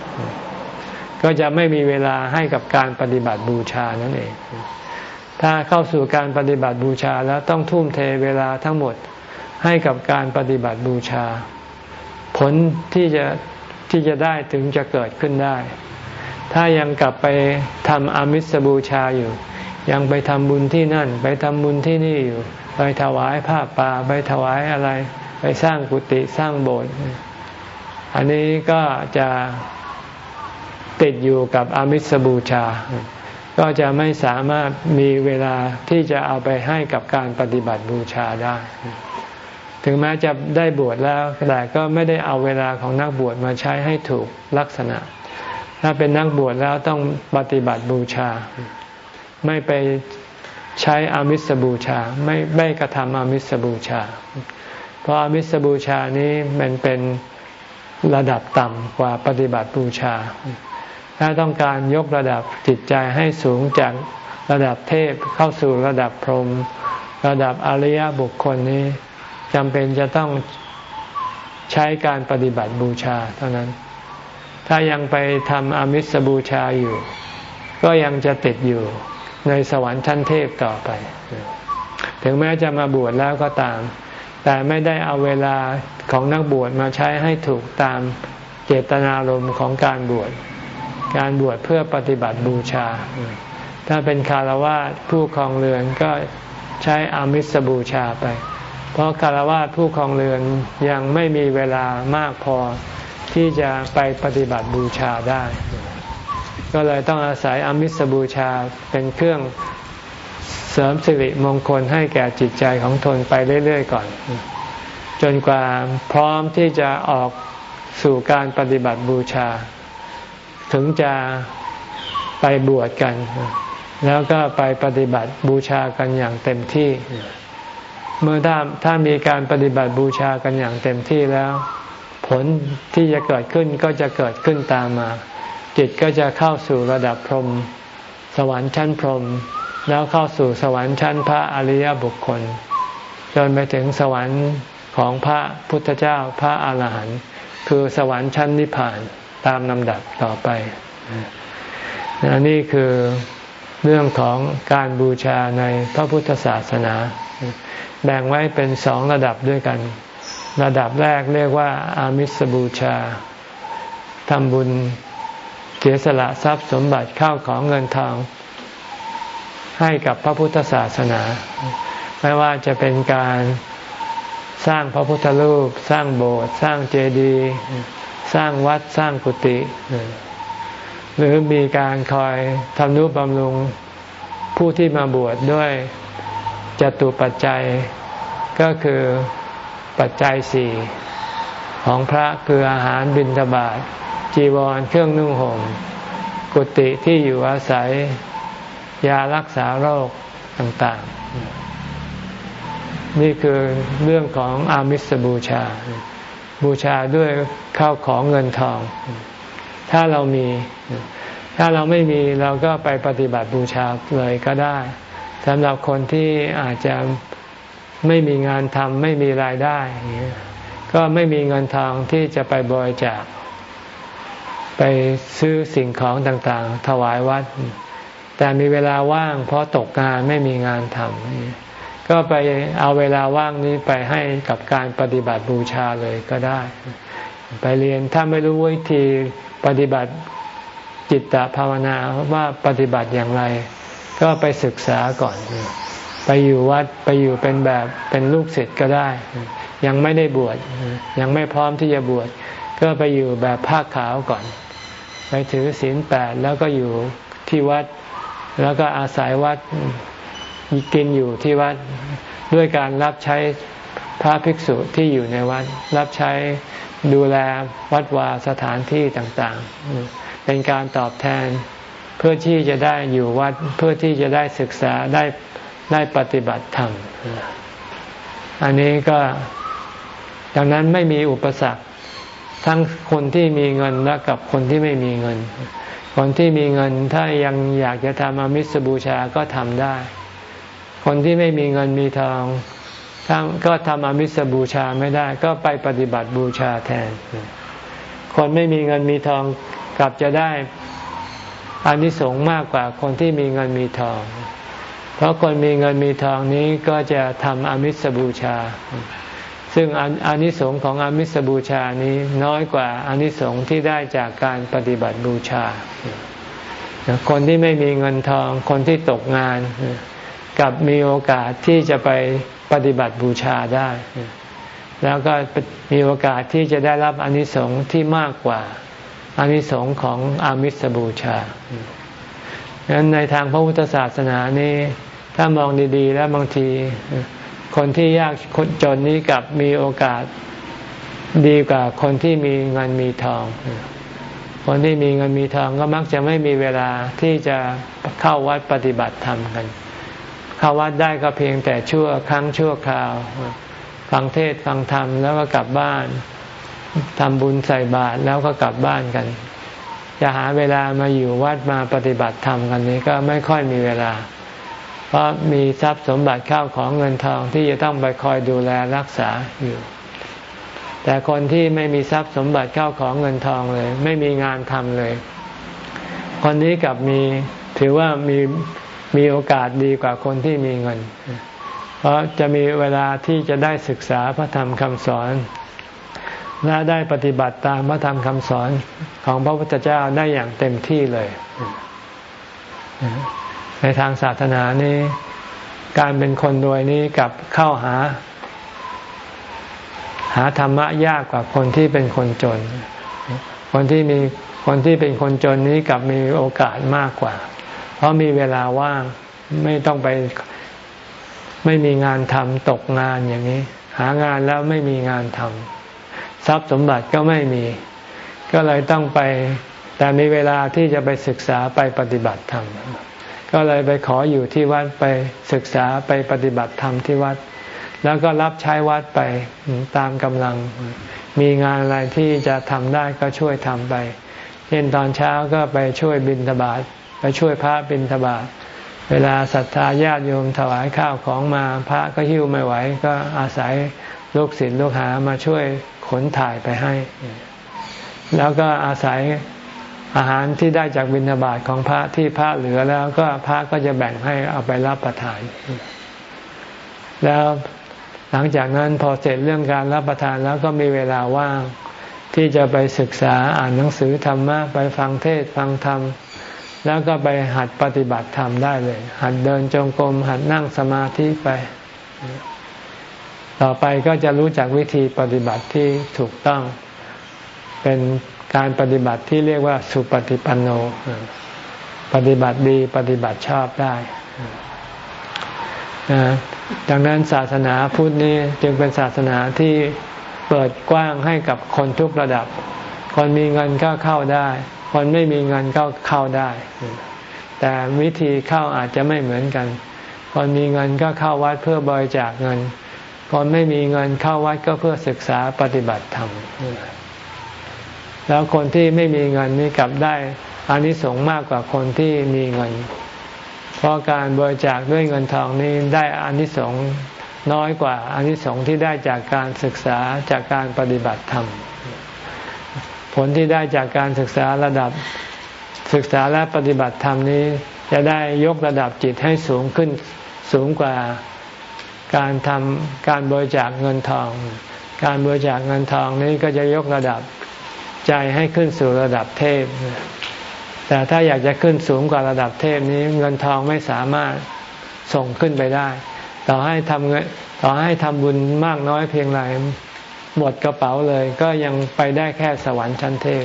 ก็จะไม่มีเวลาให้กับการปฏิบัติบูชานั่นเอง ถ้าเข้าสู่การปฏิบัติบูชาแล้วต้องทุ่มเทเวลาทั้งหมดให้กับการปฏิบัติบูชา ผลที่จะ ที่จะได้ถึงจะเกิดขึ้นได้ ถ้ายังกลับไปทำอามิสบูชาอยู่ ยังไปทำบุญที่นั่น ไปทำบุญที่นี่อยู่ ไปถวายผ้าป่าไปถวายอะไร ไปสร้างกุฏิสร้างโบสถ์อันนี้ก็จะติดอยู่กับอามิสบูชา ก็จะไม่สามารถมีเวลาที่จะเอาไปให้กับการปฏิบัติบูชาได้ ถึงแม้จะได้บวชแล้วแต่ก็ไม่ได้เอาเวลาของนักบวชมาใช้ให้ถูกลักษณะ ถ้าเป็นนักบวชแล้วต้องปฏิบัติบูชา ไม่ไปใช้อามิสบูชา ไม่ไม่กระทำอามิสบูชา เพราะอามิสบูชานี้มันเป็นระดับต่ำกว่าปฏิบัติบูชา ถ้าต้องการยกระดับจิตใจให้สูงจากระดับเทพเข้าสู่ระดับพรหมระดับอริยบุคคลนี้ จำเป็นจะต้องใช้การปฏิบัติบูชาเท่านั้น ถ้ายังไปทำอมิสบูชาอยู่ ก็ยังจะติดอยู่ในสวรรค์ชั้นเทพต่อไป ถึงแม้จะมาบวชแล้วก็ตาม แต่ไม่ได้เอาเวลาของนักบวชมาใช้ให้ถูกตามเจตนารมณ์ของการบวช การบวชเพื่อปฏิบัติบูชา ถ้าเป็นคารวะผู้ครองเรือนก็ใช้อามิสบูชาไป เพราะคารวะผู้ครองเรือนยังไม่มีเวลามากพอที่จะไปปฏิบัติบูชาได้ ก็เลยต้องอาศัยอมิสบูชาเป็นเครื่องเสริมสิริมงคลให้แก่จิตใจของตนไปเรื่อยๆก่อน จนกว่าพร้อมที่จะออกสู่การปฏิบัติบูชา ถึงจะไปบวชกัน แล้วก็ไปปฏิบัติบูชากันอย่างเต็มที่ เมื่อถ้าถ้ามีการปฏิบัติบูชากันอย่างเต็มที่แล้ว ผลที่จะเกิดขึ้นก็จะเกิดขึ้นตามมา จิตก็จะเข้าสู่ระดับพรหมสวรรค์ชั้นพรหมแล้วเข้าสู่สวรรค์ชั้นพระอริยบุคคล จนไปถึงสวรรค์ของพระพุทธเจ้าพระอาหารหันต์คือสวรรค์ชั้นนิพพานตามลำดับต่อไปนนี่คือเรื่องของการบูชาในพระพุทธศาสนา แบ่งไว้เป็นสองระดับด้วยกัน ระดับแรกเรียกว่า อามิสบูชาทำบุญเสียสละทรัพย์สมบัติข้าวของเงินทอง ให้กับพระพุทธศาสนา ไม่ว่าจะเป็นการสร้างพระพุทธรูป สร้างโบสถ์สร้างเจดีย์สร้างวัดสร้างกุฏิหรือมีการคอยทำนุบำรุงผู้ที่มาบวชดด้วย จตุปัจจัยก็คือปัจจัยสี่ของพระคืออาหารบิณฑบาตจีวรเครื่องนุ่งห่มกุฏิที่อยู่อาศัย ยารักษาโรคต่างๆ นี่คือเรื่องของอามิสบูชา บูชาด้วยข้าวของเงินทอง ถ้าเรามี ถ้าเราไม่มีเราก็ไปปฏิบัติบูชาเลยก็ได้ สำหรับคนที่อาจจะไม่มีงานทำไม่มีรายได้ ก็ไม่มีเงินทองที่จะไปบริจาคไปซื้อสิ่งของต่างๆ ถวายวัด แต่มีเวลาว่าง เพราะตกงานไม่มีงานทำก็ไปเอาเวลาว่างนี้ไปให้กับการปฏิบัติบูชาเลยก็ได้ ไปเรียนถ้าไม่รู้วิธีปฏิบัติจิตตภาวนาว่าปฏิบัติอย่างไร ก็ไปศึกษาก่อน ไปอยู่วัดไปอยู่เป็นแบบเป็นลูกศิษย์ก็ได้ ยังไม่ได้บวชยังไม่พร้อมที่จะบวชก็ไปอยู่แบบผ้าขาวก่อน ไปถือศีลแปดแล้วก็อยู่ที่วัด แล้วก็อาศัยวัดกินอยู่ที่วัดด้วยการรับใช้พระภิกษุที่อยู่ในวัด รับใช้ดูแลวัดวาสถานที่ต่างๆ เป็นการตอบแทน เพื่อที่จะได้อยู่วัดเพื่อที่จะได้ศึกษาได้ได้ปฏิบัติธรรม อันนี้ก็ดังนั้นไม่มีอุปสรรค ทั้งคนที่มีเงินและกับคนที่ไม่มีเงิน คนที่มีเงินถ้ายังอยากจะทำอมิสบูชาก็ทำได้ คนที่ไม่มีเงินมีทองก็ทำอมิสบูชาไม่ได้ ก็ไปปฏิบัติบูชาแทน คนไม่มีเงินมีทองกลับจะได้ อานิสงส์มากกว่าคนที่มีเงินมีทอง เพราะคนมีเงินมีทองนี้ก็จะทำอมิสบูชา ซึ่งอานิสงส์ของอามิสบูชานี้น้อยกว่าอานิสงส์ที่ได้จากการปฏิบัติบูชา คนที่ไม่มีเงินทองคนที่ตกงานกับมีโอกาสที่จะไปปฏิบัติบูชาได้ แล้วก็มีโอกาสที่จะได้รับอนิสงส์ที่มากกว่า อานิสงส์ของอามิสบูชาดังนั้นในทางพระพุทธศาสนานี้ ถ้ามองดี ๆ แล้วบางที คนที่ยากคนจนนี้กับมีโอกาสดีกว่าคนที่มีเงินมีทอง คนที่มีเงินมีทองก็มักจะไม่มีเวลาที่จะเข้าวัดปฏิบัติธรรมกัน เข้าวัดได้ก็เพียงแต่ชั่วครั้งชั่วคราว ฟังเทศฟังธรรมแล้วก็กลับบ้าน ทำบุญใส่บาตรแล้วก็กลับบ้านกัน จะหาเวลามาอยู่วัดมาปฏิบัติธรรมกันนี้ก็ไม่ค่อยมีเวลา เพราะมีทรัพย์สมบัติข้าวของเงินทองที่จะต้องไปคอยดูแลรักษาอยู่ แต่คนที่ไม่มีทรัพย์สมบัติข้าวของเงินทองเลย ไม่มีงานทำเลย คนนี้กับมีถือว่ามีมีโอกาสดีกว่าคนที่มีเงิน เพราะจะมีเวลาที่จะได้ศึกษาพระธรรมคำสอน และได้ปฏิบัติตามพระธรรมคำสอนของพระพุทธเจ้าได้อย่างเต็มที่เลย ในทางศาสนานี้ การเป็นคนรวยนี้กับเข้าหา หาธรรมะยากกว่าคนที่เป็นคนจน คนที่มีคนที่เป็นคนจนนี้กับมีโอกาสมากกว่า เพราะมีเวลาว่างไม่ต้องไปไม่มีงานทำตกงานอย่างนี้ หางานแล้วไม่มีงานทำ ทรัพย์สมบัติก็ไม่มี ก็เลยต้องไป แต่มีเวลาที่จะไปศึกษาไปปฏิบัติธรรม ก็เลยไปขออยู่ที่วัดไปศึกษาไปปฏิบัติธรรมที่วัด แล้วก็รับใช้วัดไปตามกำลัง มีงานอะไรที่จะทำได้ก็ช่วยทำไป เช่นตอนเช้าก็ไปช่วยบิณฑบาตไปช่วยพระบิณฑบาตเวลาศรัทธาญาติโยมถวายข้าวของมาพระก็หิ้วไม่ไหว ก็อาศัย ลูกศิษย์ลูกหามาช่วยขนถ่ายไปให้ แล้วก็อาศัยอาหารที่ได้จากบิณฑบาตของพระที่พระเหลือแล้วก็พระก็จะแบ่งให้เอาไปรับประทาน แล้วหลังจากนั้นพอเสร็จเรื่องการรับประทานแล้วก็มีเวลาว่าง ที่จะไปศึกษาอ่านหนังสือธรรมะไปฟังเทศฟังธรรม แล้วก็ไปหัดปฏิบัติธรรมได้เลย หัดเดินจงกรมหัดนั่งสมาธิไป ต่อไปก็จะรู้จักวิธีปฏิบัติที่ถูกต้อง เป็นการปฏิบัติที่เรียกว่าสุปฏิปันโน ปฏิบัติดีปฏิบัติชอบได้ดังนั้นศาสนาพุทธนี้จึงเป็นศาสนาที่เปิดกว้างให้กับคนทุกระดับ คนมีเงินก็เข้าได้ คนไม่มีเงินก็เข้าได้ แต่วิธีเข้าอาจจะไม่เหมือนกัน คนมีเงินก็เข้าวัดเพื่อบริจาคเงิน คนไม่มีเงินเข้าวัดก็เพื่อศึกษาปฏิบัติธรรม แล้วคนที่ไม่มีเงินนี่กลับได้อานิสงส์มากกว่าคนที่มีเงิน เพราะการบริจาคด้วยเงินทองนี้ได้อานิสงส์น้อยกว่าอานิสงส์ที่ได้จากการศึกษาจากการปฏิบัติธรรม ผลที่ได้จากการศึกษาระดับศึกษาและปฏิบัติธรรมนี้ จะได้ยกระดับจิตให้สูงขึ้นสูงกว่า การทำการบริจาคเงินทอง การบริจาคเงินทองนี้ก็จะยกระดับใจให้ขึ้นสู่ระดับเทพ แต่ถ้าอยากจะขึ้นสูงกว่าระดับเทพนี้เงินทองไม่สามารถส่งขึ้นไปได้ ต่อให้ทำเงินต่อให้ทำบุญมากน้อยเพียงไรหมดกระเป๋าเลยก็ยังไปได้แค่สวรรค์ชั้นเทพ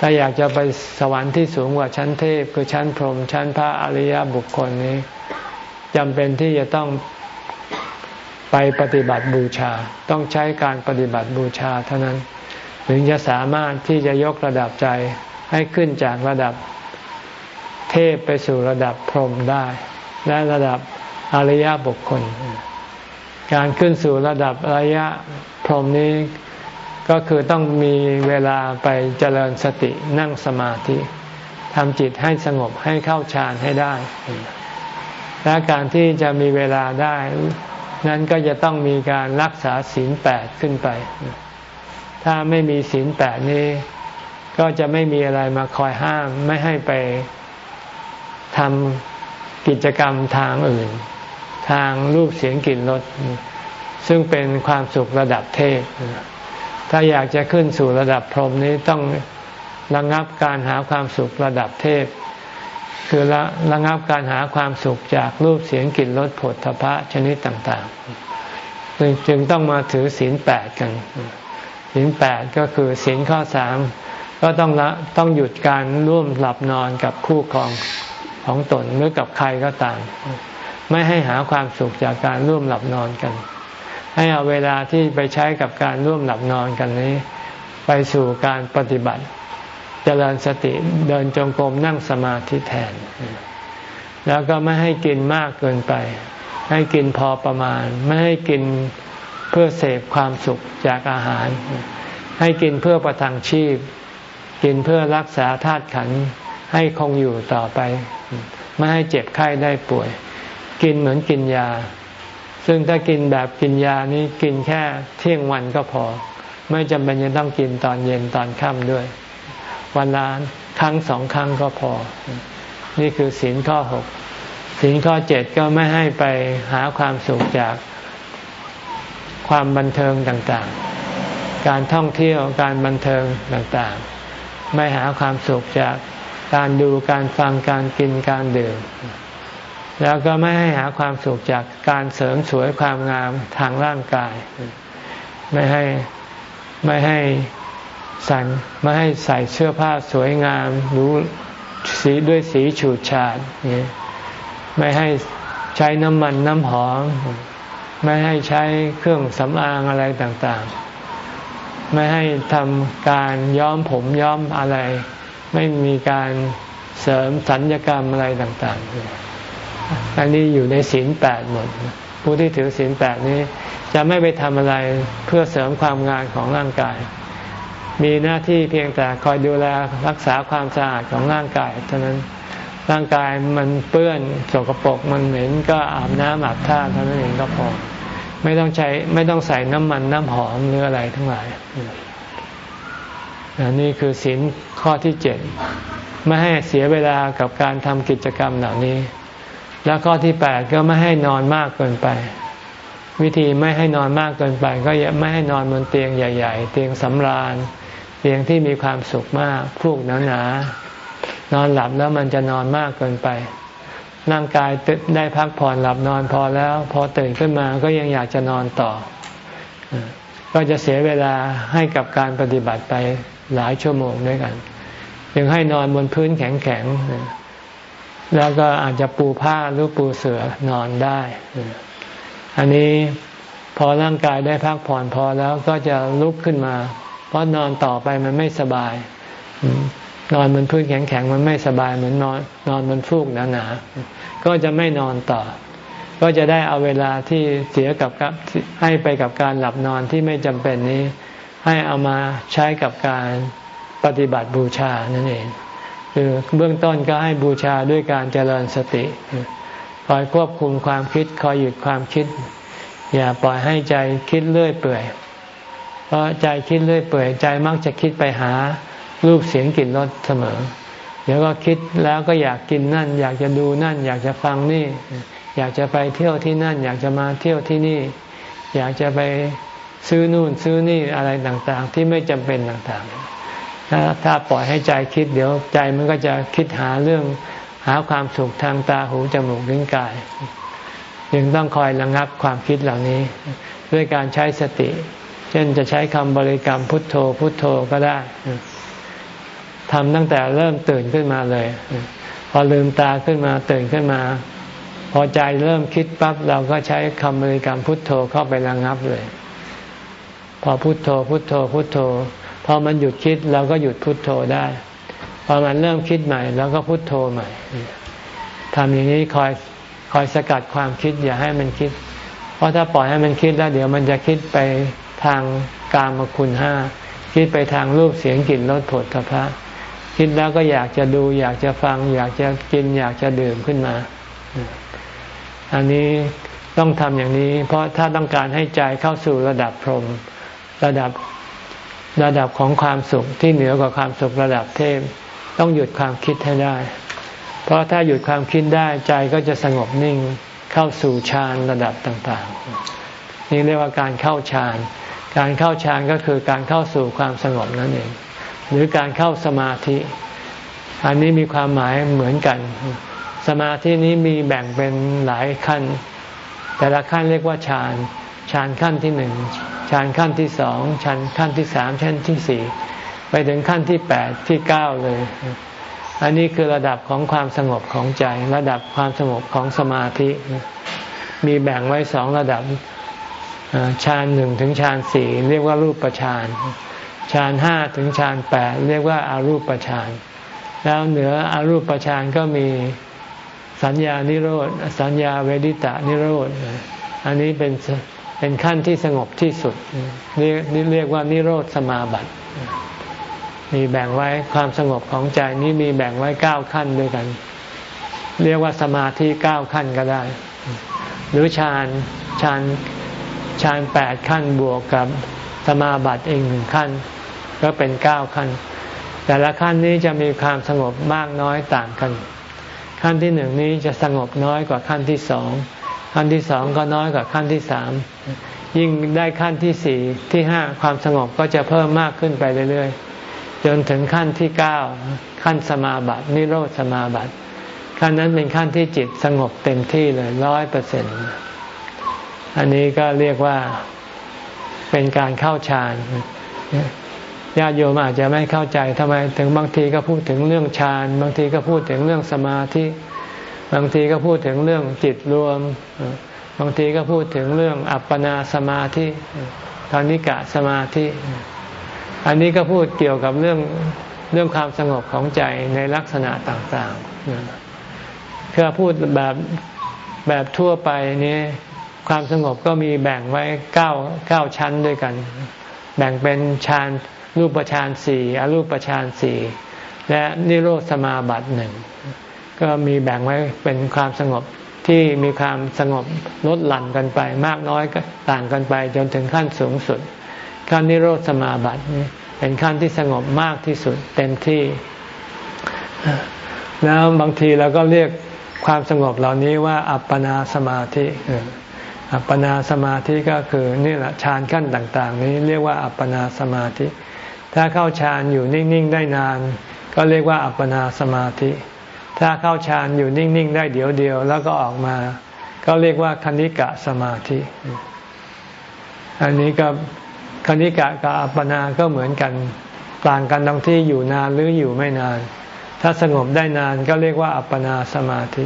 ถ้าอยากจะไปสวรรค์ที่สูงกว่าชั้นเทพ คือชั้นพรหมชั้นพระอริยบุคคลนี้จำเป็นที่จะต้อง ไปปฏิบัติบูชา ต้องใช้การปฏิบัติบูชาเท่านั้น ถึงจะสามารถที่จะยกระดับใจให้ขึ้นจากระดับเทพไปสู่ระดับพรหมได้ และระดับอริยบุคคล การขึ้นสู่ระดับอริยพรหมนี้ก็คือต้องมีเวลาไปเจริญสตินั่งสมาธิทำจิตให้สงบให้เข้าฌานให้ได้ และการที่จะมีเวลาได้ นั้นก็จะต้องมีการรักษาศีลแปดขึ้นไป ถ้าไม่มีศีลแปดนี้ ก็จะไม่มีอะไรมาคอยห้ามไม่ให้ไปทำกิจกรรมทางอื่น ทางรูปเสียงกลิ่นรสซึ่งเป็นความสุขระดับเทพ ถ้าอยากจะขึ้นสู่ระดับพรหมนี้ต้องระงับการหาความสุขระดับเทพ คือระระงับการหาความสุขจากรูปเสียงกลิ่นรสผลทพะชนิดต่าง ๆ จึงต้องมาถือศีลแปดกันศีลแปดก็คือศีลข้อสามก็ต้องละต้องหยุดการร่วมหลับนอนกับคู่ครองของตนหรือกับใครก็ตาม ไม่ให้หาความสุขจากการร่วมหลับนอนกัน ให้เอาเวลาที่ไปใช้กับการร่วมหลับนอนกันนี้ ไปสู่การปฏิบัติ เจริญสติเดินจงกรมนั่งสมาธิแทน แล้วก็ไม่ให้กินมากเกินไป ให้กินพอประมาณ ไม่ให้กินเพื่อเสพความสุขจากอาหาร ให้กินเพื่อประทังชีพ กินเพื่อรักษาธาตุขันให้คงอยู่ต่อไป ไม่ให้เจ็บไข้ได้ป่วย กินเหมือนกินยา ซึ่งถ้ากินแบบกินยานี้กินแค่เที่ยงวันก็พอ ไม่จำเป็นจะต้องกินตอนเย็นตอนค่ำด้วย วันละครั้งสองครั้งก็พอ นี่คือศีลข้อหกศีลข้อเจ็ดก็ไม่ให้ไปหาความสุขจากความบันเทิงต่างๆ การท่องเที่ยวการบันเทิงต่างๆ ไม่หาความสุขจากการดูการฟังการกินการดื่ม แล้วก็ไม่ให้หาความสุขจากการเสริมสวยความงามทางร่างกาย ไม่ให้ไม่ให้ สั่งไม่ให้ใส่เสื้อผ้าสวยงามรู้สีด้วยสีฉูดฉาดไม่ให้ใช้น้ำมันน้ำหอม ไม่ให้ใช้เครื่องสำอางอะไรต่างๆ ไม่ให้ทำการย้อมผมย้อมอะไร ไม่มีการเสริมสัญญกรรมอะไรต่างๆ อันนี้อยู่ในศีลแปดหมด ผู้ที่ถือศีลแปดนี้ จะไม่ไปทำอะไรเพื่อเสริมความงานของร่างกาย มีหน้าที่เพียงแต่คอยดูแลรักษาความสะอาดของร่างกายเท่านั้นร่างกายมันเปื้อนสกปรกมันเหม็นก็อาบน้ำอาบท่าเท่านั้นเองก็พอไม่ต้องใช้ไม่ต้องใส่น้ำมันน้ำหอมหรืออะไรทั้งหลายนี่คือศีลข้อที่เจ็ดไม่ให้เสียเวลากับการทำกิจกรรมเหล่านี้ แล้วข้อที่แปดก็ไม่ให้นอนมากเกินไป วิธีไม่ให้นอนมากเกินไป ก็ไม่ให้นอนบนเตียงใหญ่ ๆ เตียงสำราญ ตียงที่มีความสุขมากฟูกหนาๆนอนหลับแล้วมันจะนอนมากเกินไป ร่างกายได้พักผ่อนหลับนอนพอแล้ว พอตื่นขึ้นมาก็ยังอยากจะนอนต่อ ก็จะเสียเวลาให้กับการปฏิบัติไปหลายชั่วโมงด้วยกันยังให้นอนบนพื้นแข็งๆแล้วก็อาจจะปูผ้าหรือปูเสือนอนได้ อันนี้พอร่างกายได้พักผ่อนพอแล้วก็จะลุกขึ้นมา เพราะนอนต่อไปมันไม่สบาย นอนบนพื้นแข็งๆมันไม่สบายเหมือนนอนนอนบนฟูกหนาๆก็จะไม่นอนต่อ ก็จะได้เอาเวลาที่เสียกับให้ไปกับการหลับนอนที่ไม่จำเป็นนี้ ให้เอามาใช้กับการปฏิบัติบูชานั่นเองคือเบื้องต้นก็ให้บูชาด้วยการเจริญสติคอยควบคุมความคิดคอยหยุดความคิด อย่าปล่อยให้ใจคิดเลื่อยเปื่อย เพราะใจคิดเลื่อยเปื่อยใจมักจะคิดไปหารูปเสียงกลิ่นรสเสมอ เดี๋ยวก็คิดแล้วก็อยากกินนั่น อยากจะดูนั่น อยากจะฟังนี่ อยากจะไปเที่ยวที่นั่น อยากจะมาเที่ยวที่นี่ อยากจะไปซื้อนู่นซื้อนี่อะไรต่างๆ ที่ไม่จำเป็นต่างๆ ถ้าถ้าปล่อยให้ใจคิด เดี๋ยวใจมันก็จะคิดหาเรื่องหาความสุขทางตาหูจมูกลิ้นกายยังต้องคอยระงับความคิดเหล่านี้ ด้วยการใช้สติ ช่นจะใช้คำบริกรรมพุทโธพุทโธก็ได้ทำตั้งแต่เริ่มตื่นขึ้นมาเลย พอลืมตาขึ้นมาตื่นขึ้นมา พอใจเริ่มคิดปั๊บเราก็ใช้คำบริกรรมพุทโธเข้าไประงับเลย พอพุทโธพุทโธพุทโธ พอมันหยุดคิดเราก็หยุดพุทโธได้ พอมันเริ่มคิดใหม่เราก็พุทโธใหม่ทำอย่างนี้คอยคอยสกัดความคิดอย่าให้มันคิด เพราะถ้าปล่อยให้มันคิดแล้ว เดี๋ยวมันจะคิดไป ทางกามคุณห้าคิดไปทางรูปเสียงกลิ่นรสผลตภะคิดแล้วก็อยากจะดู อยากจะฟัง อยากจะกิน อยากจะดื่มขึ้นมา อันนี้ต้องทำอย่างนี้ เพราะถ้าต้องการให้ใจเข้าสู่ระดับพรหมระดับระดับของความสุขที่เหนือกว่าความสุขระดับเทพ ต้องหยุดความคิดให้ได้ เพราะถ้าหยุดความคิดได้ใจก็จะสงบนิ่งเข้าสู่ฌานระดับต่าง ๆ นี่เรียกว่าการเข้าฌาน การเข้าฌานก็คือการเข้าสู่ความสงบนั่นเอง หรือการเข้าสมาธิ อันนี้มีความหมายเหมือนกัน สมาธินี้มีแบ่งเป็นหลายขั้น แต่ละขั้นเรียกว่าฌานฌานขั้นที่หนึ่งฌานขั้นที่สองฌานขั้นที่สามชั้นที่สี่ไปถึงขั้นที่แปดที่เก้าเลย อันนี้คือระดับของความสงบของใจ ระดับความสงบของสมาธิ มีแบ่งไว้สองระดับ ฌานหนึ่งถึงฌานสี่เรียกว่ารูปฌานฌานห้าถึงฌานแปดเรียกว่าอารูปฌานแล้วเหนืออารูปฌานก็มีสัญญานิโรธสัญญาเวดิตะนิโรธอันนี้เป็นเป็นขั้นที่สงบที่สุดนี่เรียกว่านิโรธสมาบัติมีแบ่งไว้ความสงบของใจนี้มีแบ่งไว้เก้าขั้นด้วยกัน เรียกว่าสมาธิเก้าขั้นก็ได้ หรือฌานฌาน ฌานแปดขั้นบวกกับสมาบัติอีกหนึ่งขั้น ก็เป็นเก้าขั้น แต่ละขั้นนี้จะมีความสงบมากน้อยต่างกัน ขั้นที่หนึ่งนี้จะสงบน้อยกว่าขั้นที่สองขั้นที่สองก็น้อยกว่าขั้นที่สามยิ่งได้ขั้นที่สี่ที่ห้าความสงบก็จะเพิ่มมากขึ้นไปเรื่อยๆ จนถึงขั้นที่เก้าขั้นสมาบัตินิโรธสมาบัติขั้นนั้นเป็นขั้นที่จิตสงบเต็มที่เลยร้อยเปอร์เซ็นต์ อันนี้ก็เรียกว่าเป็นการเข้าฌานญาติโยมอาจจะไม่เข้าใจทำไม ถึงบางทีก็พูดถึงเรื่องฌานบางทีก็พูดถึงเรื่องสมาธิบางทีก็พูดถึงเรื่องจิตรวม บางทีก็พูดถึงเรื่องอัปปนาสมาธิทานิกะสมาธิ อันนี้ก็พูดเกี่ยวกับเรื่องเรื่องความสงบของใจในลักษณะต่างๆเพื่อพูดแบบแบบทั่วไปนี้ ความสงบก็มีแบ่งไว้เก้าเก้าชั้นด้วยกัน แบ่งเป็นฌานรูปฌานสี่อรูปฌานสี่และนิโรธสมาบัติหนึ่งก็มีแบ่งไว้เป็นความสงบที่มีความสงบลดหลั่นกันไป มากน้อยก็ต่างกันไป จนถึงขั้นสูงสุด ขั้นนิโรธสมาบัติเป็นขั้นที่สงบมากที่สุดเต็มที่ แล้วบางทีเราก็เรียกความสงบเหล่านี้ว่าอัปปนาสมาธิ อัปปนาสมาธิก็คือนี่แหละฌานขั้นต่าง ๆ นี้เรียกว่าอัปปนาสมาธิ ถ้าเข้าฌานอยู่นิ่งๆได้นาน ก็เรียกว่าอัปปนาสมาธิ ถ้าเข้าฌานอยู่นิ่งๆได้เดี๋ยวเดียวแล้วก็ออกมา ก็เรียกว่าคณิกะสมาธิ อันนี้ก็คณิกะกับอัปปนาก็เหมือนกันต่างกันตรงที่อยู่นานหรืออยู่ไม่นาน ถ้าสงบได้นานก็เรียกว่าอัปปนาสมาธิ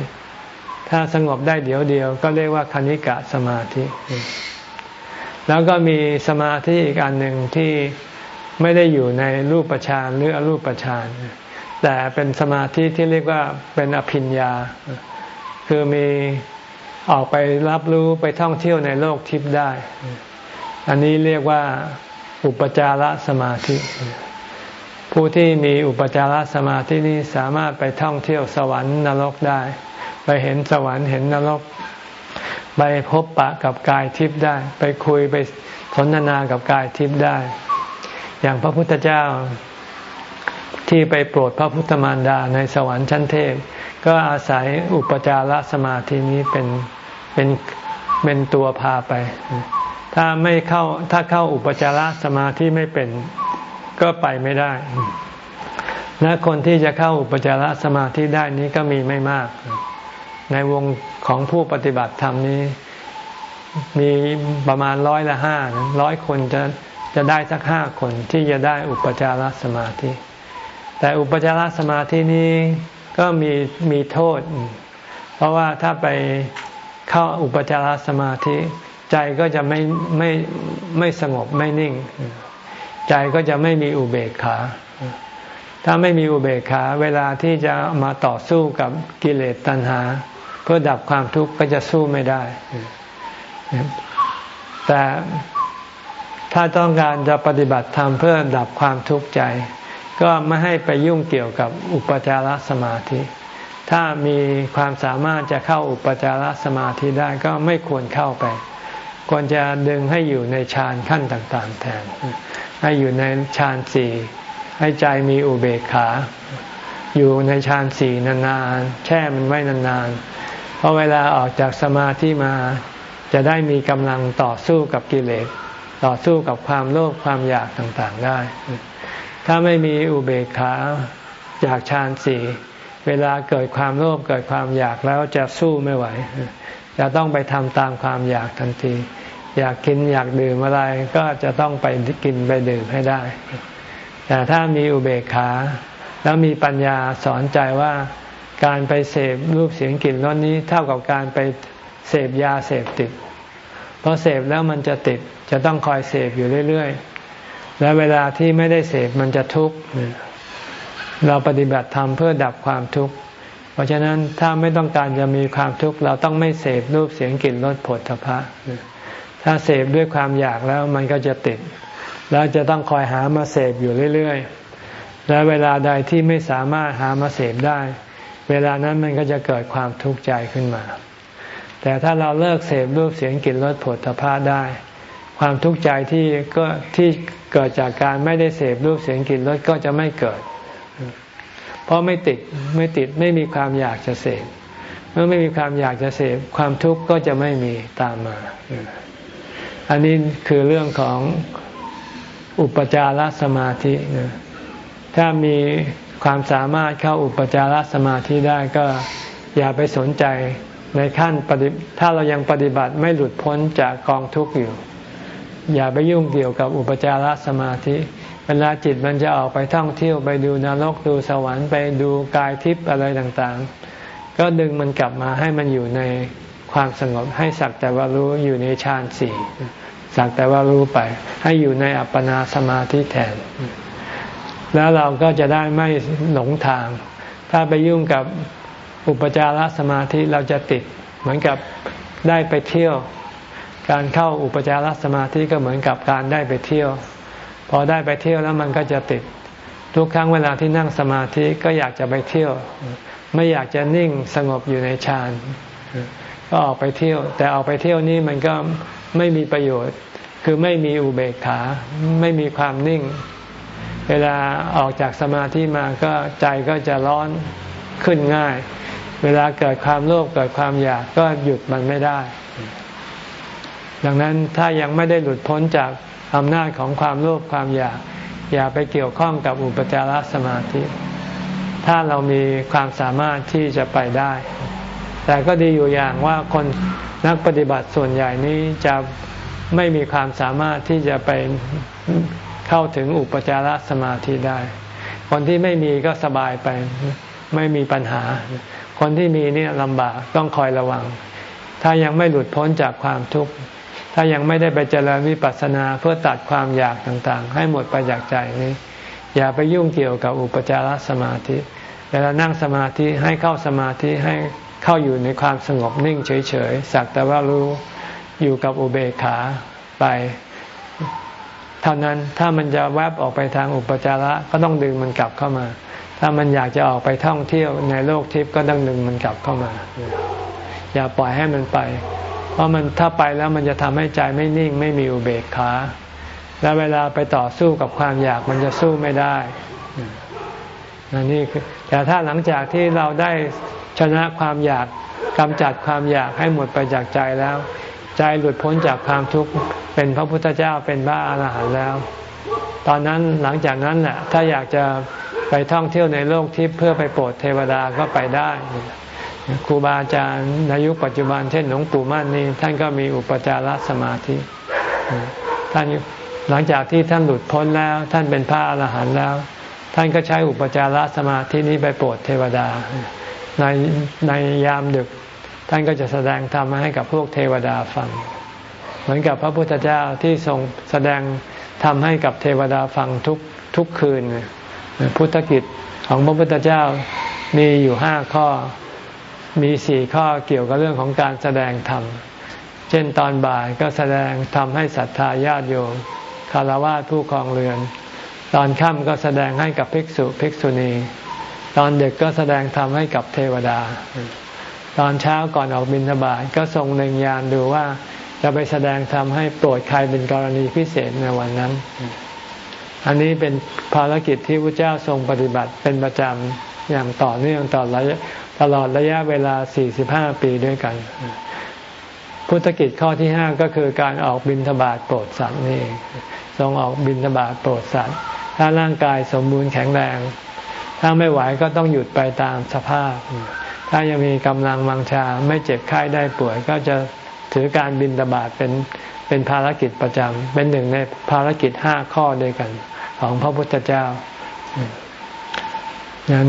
ถ้าสงบได้เดี๋ยวเดียว ก็เรียกว่าคณิกะสมาธิ แล้วก็มีสมาธิอีกอันหนึ่งที่ไม่ได้อยู่ในรูปฌานหรืออรูปฌานแต่เป็นสมาธิที่เรียกว่าเป็นอภิญญา คือมีออกไปรับรู้ไปท่องเที่ยวในโลกทิพย์ได้ อันนี้เรียกว่าอุปจารสมาธิ ผู้ที่มีอุปจารสมาธินี้สามารถไปท่องเที่ยวสวรรค์นรกได้ เห็นสวรรค์เห็นนรก ไปพบปะกับกายทิพย์ได้ ไปคุยไปสนทนากับกายทิพย์ได้ อย่างพระพุทธเจ้าที่ไปโปรดพระพุทธมารดาในสวรรค์ชั้นเทพ ก็อาศัยอุปจารสมาธินี้เป็นเป็นเป็นตัวพาไป ถ้าไม่เข้าถ้าเข้าอุปจารสมาธิไม่เป็นก็ไปไม่ได้ และคนที่จะเข้าอุปจารสมาธิได้นี้ก็มีไม่มาก ในวงของผู้ปฏิบัติธรรมนี้ มีประมาณร้อยละห้าร้อยคนจะจะได้สักห้าคนที่จะได้อุปจารสมาธิ แต่อุปจารสมาธินี้ก็มีมีโทษ เพราะว่าถ้าไปเข้าอุปจารสมาธิ ใจก็จะไม่ไม่ไม่สงบไม่นิ่ง ใจก็จะไม่มีอุเบกขา ถ้าไม่มีอุเบกขา เวลาที่จะมาต่อสู้กับกิเลสตัณหา พื่อดับความทุกข์ก็จะสู้ไม่ได้ แต่ถ้าต้องการจะปฏิบัติธรรมเพื่อดับความทุกข์ใจ ก็ไม่ให้ไปยุ่งเกี่ยวกับอุปจารสมาธิ ถ้ามีความสามารถจะเข้าอุปจารสมาธิได้ก็ไม่ควรเข้าไป ควรจะดึงให้อยู่ในฌานขั้นต่างๆแทน ให้อยู่ในฌานสี่ให้ใจมีอุเบกขา อยู่ในฌานสี่นานๆ แช่มันไว้นานๆ เพราะเวลาออกจากสมาธิมาจะได้มีกำลังต่อสู้กับกิเลสต่อสู้กับความโลภความอยากต่างๆได้ ถ้าไม่มีอุเบกขาจากฌานสี่เวลาเกิดความโลภเกิดความอยากแล้วจะสู้ไม่ไหว จะต้องไปทำตามความอยากทันที อยากกินอยากดื่มอะไรก็จะต้องไปกินไปดื่มให้ได้ แต่ถ้ามีอุเบกขา แล้วมีปัญญาสอนใจว่า การไปเสพรูปเสียงกลิ่นรสนี้เท่ากับการไปเสพยาเสพติดพอเสพแล้วมันจะติดจะต้องคอยเสพอยู่เรื่อยๆ และเวลาที่ไม่ได้เสพมันจะทุกข์เราปฏิบัติธรรมเพื่อดับความทุกข์ เพราะฉะนั้นถ้าไม่ต้องการจะมีความทุกข์เราต้องไม่เสพรูปเสียงกลิ่นรสผลทพะถ้าเสพด้วยความอยากแล้วมันก็จะติด แล้วจะต้องคอยหามาเสพอยู่เรื่อยๆ และเวลาใดที่ไม่สามารถหามาเสพได้ เวลานั้นมันก็จะเกิดความทุกข์ใจขึ้นมา แต่ถ้าเราเลิกเสพรูปเสียงกลิ่นรสผลตภะได้ ความทุกข์ใจที่ก็ที่เกิดจากการไม่ได้เสพรูปเสียงกลิ่นรสก็จะไม่เกิด เพราะไม่ติดไม่ติดไม่มีความอยากจะเสพเมื่อไม่มีความอยากจะเสพความทุกข์ก็จะไม่มีตามมา อันนี้คือเรื่องของอุปจารสมาธิถ้ามี ความสามารถเข้าอุปจารสมาธิได้ก็อย่าไปสนใจในขั้นปฏิถ้าเรายังปฏิบัติไม่หลุดพ้นจากกองทุกข์อยู่ อย่าไปยุ่งเกี่ยวกับอุปจารสมาธิ เวลาจิตมันจะออกไปท่องเที่ยวไปดูนรกดูสวรรค์ไปดูกายทิพย์อะไรต่างๆ ก็ดึงมันกลับมาให้มันอยู่ในความสงบให้สักแต่ว่ารู้อยู่ในฌานสี่สักแต่ว่ารู้ไป ให้อยู่ในอัปปนาสมาธิแทน แล้วเราก็จะได้ไม่หลงทาง ถ้าไปยุ่งกับอุปจารสมาธิเราจะติด เหมือนกับได้ไปเที่ยว การเข้าอุปจารสมาธิก็เหมือนกับการได้ไปเที่ยว พอได้ไปเที่ยวแล้วมันก็จะติด ทุกครั้งเวลาที่นั่งสมาธิก็อยากจะไปเที่ยว ไม่อยากจะนิ่งสงบอยู่ในฌานก็ออกไปเที่ยว แต่ออกไปเที่ยวนี้มันก็ไม่มีประโยชน์ คือไม่มีอุเบกขา ไม่มีความนิ่ง เวลาออกจากสมาธิมาก็ใจก็จะร้อนขึ้นง่าย เวลาเกิดความโลภเกิดความอยากก็หยุดมันไม่ได้ ดังนั้นถ้ายังไม่ได้หลุดพ้นจากอำนาจของความโลภความอยาก อย่าไปเกี่ยวข้องกับอุปจารสมาธิ ถ้าเรามีความสามารถที่จะไปได้ แต่ก็ดีอยู่อย่างว่าคนนักปฏิบัติส่วนใหญ่นี้จะไม่มีความสามารถที่จะไป เข้าถึงอุปจารสมาธิได้ คนที่ไม่มีก็สบายไปไม่มีปัญหา คนที่มีเนี่ยลำบากต้องคอยระวัง ถ้ายังไม่หลุดพ้นจากความทุกข์ถ้ายังไม่ได้ไปเจริญวิปัสสนาเพื่อตัดความอยากต่างๆ ให้หมดไปจากใจนี้ อย่าไปยุ่งเกี่ยวกับอุปจารสมาธิเวลานั่งสมาธิให้เข้าสมาธิให้เข้าอยู่ในความสงบนิ่งเฉยๆสักแต่ว่ารู้อยู่กับอุเบกขาไป เท่านั้นถ้ามันจะแวบออกไปทางอุปจาระก็ต้องดึงมันกลับเข้ามา ถ้ามันอยากจะออกไปท่องเที่ยวในโลกทิพย์ก็ต้องดึงมันกลับเข้ามา อย่าปล่อยให้มันไป เพราะมันถ้าไปแล้วมันจะทำให้ใจไม่นิ่งไม่มีอุเบกขาแล้วเวลาไปต่อสู้กับความอยากมันจะสู้ไม่ได้นนี่คือแต่ถ้าหลังจากที่เราได้ชนะความอยากกำจัดความอยากให้หมดไปจากใจแล้ว ใจหลุดพ้นจากความทุกข์เป็นพระพุทธเจ้าเป็นพระอาหารหันต์แล้ว ตอนนั้นหลังจากนั้นแหะถ้าอยากจะไปท่องเที่ยวในโลกที่เพื่อไปโปรดเทวดาก็ไปได้ครูบาอาจารย์ในยุคปัจจุบันเช่นหลวงปู่มั่นนี่ท่านก็มีอุปจารสมาธิท่านหลังจากที่ท่านหลุดพ้นแล้ว ท่านเป็นพระอรหันต์แล้ว ท่านก็ใช้อุปจารสมาธินี้ไปโปรดเทวดา ในในยามดึก ท่านก็จะแสดงธรรมให้กับพวกเทวดาฟัง เหมือนกับพระพุทธเจ้าที่ทรงแสดงทำให้กับเทวดาฟังทุกทุกคืน พุทธกิจของพระพุทธเจ้ามีอยู่ห้าข้อมีสี่ข้อเกี่ยวกับเรื่องของการแสดงธรรม เช่นตอนบ่ายก็แสดงทำให้ศรัทธาญาติโยมคารวะผู้ครองเรือน ตอนค่ำก็แสดงให้กับภิกษุภิกษุณี ตอนเด็กก็แสดงธรรมให้กับเทวดา ตอนเช้าก่อนออกบิณฑบาตก็ทรงเล็งยานดูว่าจะไปแสดงธรรมให้โปรดใครเป็นกรณีพิเศษในวันนั้น อันนี้เป็นภารกิจที่พระเจ้าทรงปฏิบัติเป็นประจำอย่างต่อเนื่องต่อระยะตลอดระยะเวลา 45 ปีด้วยกัน พุทธกิจข้อที่ห้าก็คือการออกบินทบาทโปรดสัตว์นี่ทรงออกบินทบาทโปรดสัตว์ ถ้าร่างกายสมบูรณ์แข็งแรง ถ้าไม่ไหวก็ต้องหยุดไปตามสภาพ ถ้ายังมีกำลังวังชาไม่เจ็บไข้ได้ป่วย ก็จะถือการบินทบาทเป็นเป็นภารกิจประจำเป็นหนึ่งในภารกิจห้าข้อด้วยกัน ของพระพุทธเจ้า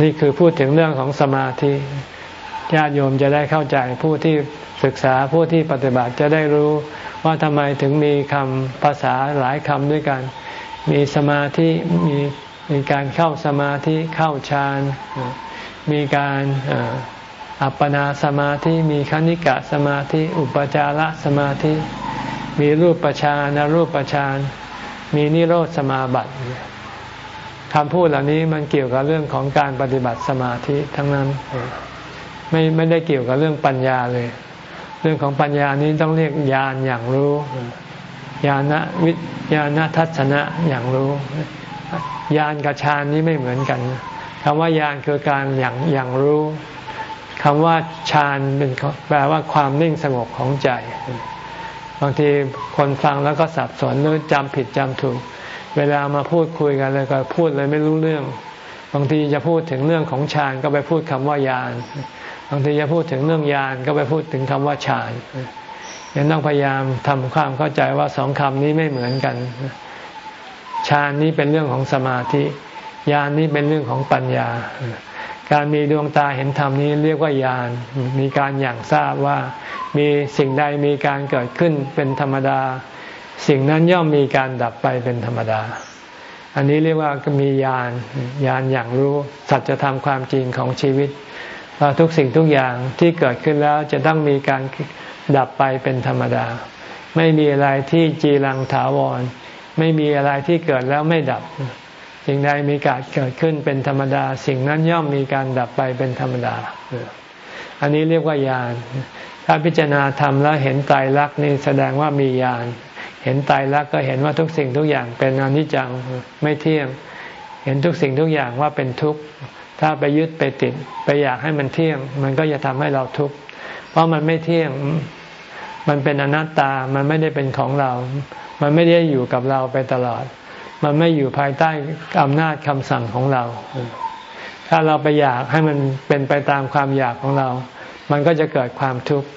นี่คือพูดถึงเรื่องของสมาธิญาติโยมจะได้เข้าใจผู้ที่ศึกษาผู้ที่ปฏิบัติจะได้รู้ว่าทำไมถึงมีคำภาษาหลายคำด้วยกัน มีสมาธิมีมีการเข้าสมาธิเข้าฌานมีการ อัปปนาสมาธิมีคณิกะสมาธิอุปจารสมาธิ มีรูปปานรูปปชานมีนิโรธสมาบัติคำพูดเหล่านี้มันเกี่ยวกับเรื่องของการปฏิบัติสมาธิทั้งนั้นไม่ไม่ได้เกี่ยวกับเรื่องปัญญาเลย เรื่องของปัญญานี้ต้องเรียกญาณอย่างรู้ญาณวิญาณทัศนะอย่างรู้ญาณกับฌานนี้ไม่เหมือนกันคำว่าญาณคือการอย่างอย่างรู้ คำว่าฌานเป็นแปลว่าความนิ่งสงบของใจ บางทีคนฟังแล้วก็สับสนหรือจำผิดจำถูก เวลามาพูดคุยกันเลยก็พูดเลยไม่รู้เรื่อง บางทีจะพูดถึงเรื่องของฌานก็ไปพูดคำว่ายาน บางทีจะพูดถึงเรื่องยานก็ไปพูดถึงคำว่าฌานยังต้องพยายามทำความเข้าใจว่าสองคำนี้ไม่เหมือนกันฌานนี้เป็นเรื่องของสมาธิญาณนี้เป็นเรื่องของปัญญา การมีดวงตาเห็นธรรมนี้เรียกว่าญาณ มีการอย่างทราบว่ามีสิ่งใดมีการเกิดขึ้นเป็นธรรมดา สิ่งนั้นย่อมมีการดับไปเป็นธรรมดา อันนี้เรียกว่ามีญาณญาณอย่างรู้สัจธรรมความจริงของชีวิตว่าทุกสิ่งทุกอย่างที่เกิดขึ้นแล้วจะต้องมีการดับไปเป็นธรรมดา ไม่มีอะไรที่จีรังถาวร ไม่มีอะไรที่เกิดแล้วไม่ดับ สิ่งใดมีการเกิดขึ้นเป็นธรรมดา สิ่งนั้นย่อมมีการดับไปเป็นธรรมดา อันนี้เรียกว่าญาณถ้าพิจารณาธรรมแล้วเห็นไตรลักษณ์นี่แสดงว่ามีญาณเห็นตายรักก็เห็นว่าทุกสิ่งทุกอย่างเป็นอนิจจังไม่เที่ยง เห็นทุกสิ่งทุกอย่างว่าเป็นทุกข์ถ้าไปยึดไปติดไปอยากให้มันเที่ยง มันก็จะทำให้เราทุกข์เพราะมันไม่เที่ยงมันเป็นอนัตตา มันไม่ได้เป็นของเรา มันไม่ได้อยู่กับเราไปตลอด มันไม่อยู่ภายใต้อำนาจคำสั่งของเรา ถ้าเราไปอยากให้มันเป็นไปตามความอยากของเรา มันก็จะเกิดความทุกข์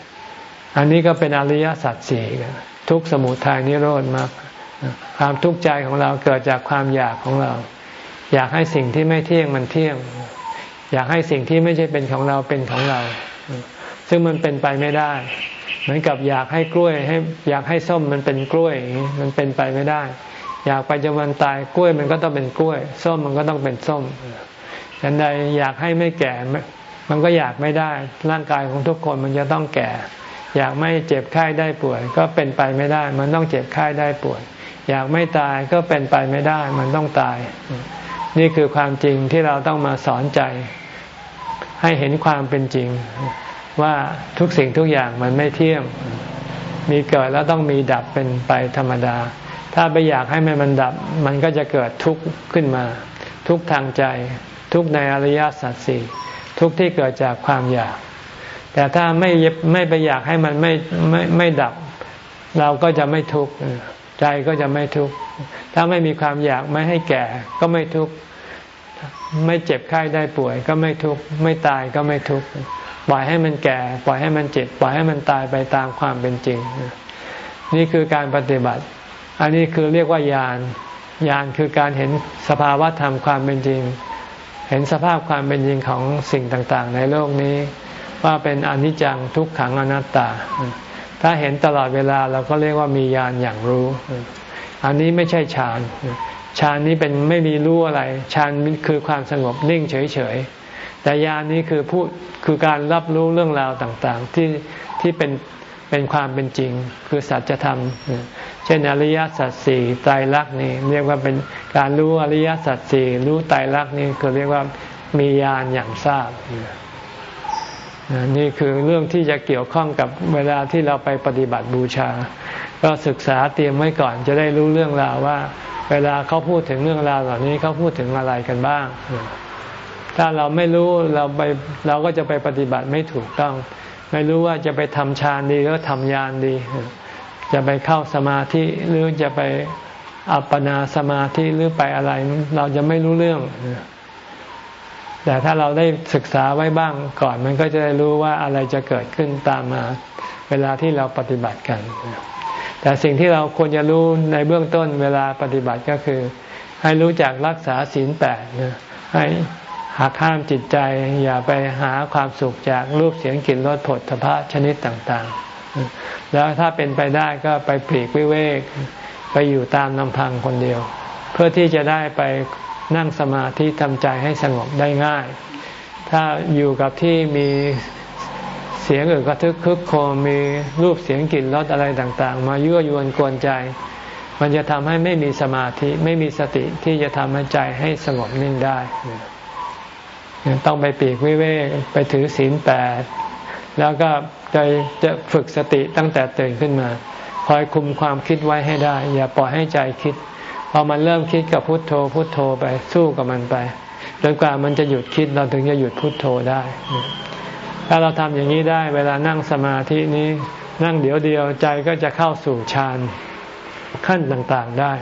อันนี้ก็เป็นอริยสัจสี่ทุกสมุทัยนิโรธมากความทุกข์ใจของเราเกิดจากความอยากของเรา อยากให้สิ่งที่ไม่เที่ยงมันเที่ยง อยากให้สิ่งที่ไม่ใช่เป็นของเราเป็นของเรา ซึ่งมันเป็นไปไม่ได้ เหมือนกับอยากให้กล้วยให้อยากให้ส้มมันเป็นกล้วยมันเป็นไปไม่ได้ อยากไปจนวันตายกล้วยมันก็ต้องเป็นกล้วย ส้มมันก็ต้องเป็นส้มฉันใดอยากให้ไม่แก่ มันก็อยากไม่ได้ ร่างกายของทุกคนมันจะต้องแก่ อยากไม่เจ็บไข้ได้ป่วย ก็เป็นไปไม่ได้ มันต้องเจ็บไข้ได้ป่วย อยากไม่ตายก็เป็นไปไม่ได้ มันต้องตาย นี่คือความจริงที่เราต้องมาสอนใจ ให้เห็นความเป็นจริง ว่าทุกสิ่งทุกอย่างมันไม่เที่ยงมีเกิดแล้วต้องมีดับเป็นไปธรรมดา ถ้าไปอยากให้มันมันดับ มันก็จะเกิดทุกข์ขึ้นมา ทุกทางใจ ทุกในอริยสัจสี่ทุกที่เกิดจากความอยาก แต่ถ้าไม่ไม่ไปอยากให้มันไม่ไม่ไม่ดับ เราก็จะไม่ทุกข์ใจก็จะไม่ทุกข์ถ้าไม่มีความอยากไม่ให้แก่ ก็ไม่ทุกข์ไม่เจ็บไข้ได้ป่วย ก็ไม่ทุกข์ไม่ตายก็ไม่ทุกข์ปล่อยให้มันแก่ ปล่อยให้มันเจ็บ ปล่อยให้มันตายไปตามความเป็นจริง นี่คือการปฏิบัติ อันนี้คือเรียกว่าญาณญาณคือการเห็นสภาวะธรรมความเป็นจริง เห็นสภาพความเป็นจริงของสิ่งต่างๆ ในโลกนี้ ว่าเป็นอนิจจังทุกขังอนัตตา ถ้าเห็นตลอดเวลาเราก็เรียกว่ามีญาณอย่างรู้ อันนี้ไม่ใช่ฌานฌานนี้เป็นไม่มีรู้อะไรฌานคือความสงบนิ่งเฉยๆแต่ญาณนี้คือพูดคือการรับรู้เรื่องราวต่างๆ ที่ที่เป็นเป็นความเป็นจริง คือสัจธรรม เช่นอริยสัจสี่ไตรลักษณ์นี่เรียกว่าเป็นการรู้อริยสัจสี่รู้ไตรลักษณ์นี่คือเรียกว่ามีญาณอย่างทราบนี่คือเรื่องที่จะเกี่ยวข้องกับเวลาที่เราไปปฏิบัติบูชา ก็ศึกษาเตรียมไว้ก่อนจะได้รู้เรื่องราวว่า เวลาเขาพูดถึงเรื่องราวเหล่านี้เขาพูดถึงอะไรกันบ้าง ถ้าเราไม่รู้เราไปเราก็จะไปปฏิบัติไม่ถูกต้อง ไม่รู้ว่าจะไปทำฌานดีหรือทำญาณดี จะไปเข้าสมาธิหรือจะไปอัปปนาสมาธิหรือไปอะไร เราจะไม่รู้เรื่อง แต่ถ้าเราได้ศึกษาไว้บ้างก่อนมันก็จะได้รู้ว่าอะไรจะเกิดขึ้นตามมาเวลาที่เราปฏิบัติกัน แต่สิ่งที่เราควรจะรู้ในเบื้องต้นเวลาปฏิบัติก็คือ ให้รู้จักรักษาศีลแปดให้หักห้ามจิตใจ อย่าไปหาความสุขจากรูปเสียงกลิ่นรสผลพระชนิดต่างๆ แล้วถ้าเป็นไปได้ก็ไปปลีกวิเวก ไปอยู่ตามลำพังคนเดียว เพื่อที่จะได้ไปนั่งสมาธิทำใจให้สงบได้ง่าย ถ้าอยู่กับที่มีเสียงอื่นกระทึกคึกโคมมีรูปเสียงกลิ่นรสอะไรต่างๆ มายั่วยวนกวนใจ มันจะทำให้ไม่มีสมาธิไม่มีสติที่จะทำให้ใจให้สงบนิ่งได้ ต้องไปปีกวิเวกไปถือศีลแปด แล้วก็จะจะฝึกสติตั้งแต่ตื่นขึ้นมา คอยคุมความคิดไว้ให้ได้ อย่าปล่อยให้ใจคิด พอมันเริ่มคิดกับพุทโธ พุทโธไปสู้กับมันไปจนกว่ามันจะหยุดคิดเราถึงจะหยุดพุทโธได้ ถ้าเราทำอย่างนี้ได้ เวลานั่งสมาธินี้นั่งเดี๋ยวเดียวใจก็จะเข้าสู่ฌานขั้นต่างๆได้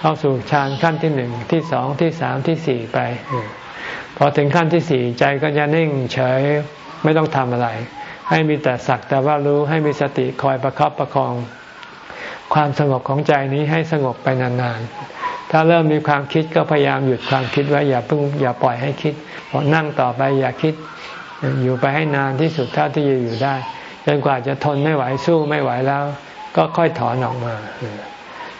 เข้าสู่ฌานขั้นที่หนึ่งที่สองที่สามที่สี่ไป พอถึงขั้นที่สี่ใจก็จะนิ่งเฉยไม่ต้องทำอะไร ให้มีแต่สักแต่ว่ารู้ให้มีสติคอยประครับประคอง ความสงบของใจนี้ให้สงบไปนานๆ ถ้าเริ่มมีความคิดก็พยายามหยุดความคิดไว้อย่าเพิ่งอย่าปล่อยให้คิดพอนั่งต่อไปอย่าคิดอยู่ไปให้นานที่สุดเท่าที่จะอยู่ได้จนกว่าจะทนไม่ไหวสู้ไม่ไหวแล้ว ก็ค่อยถอนออกมา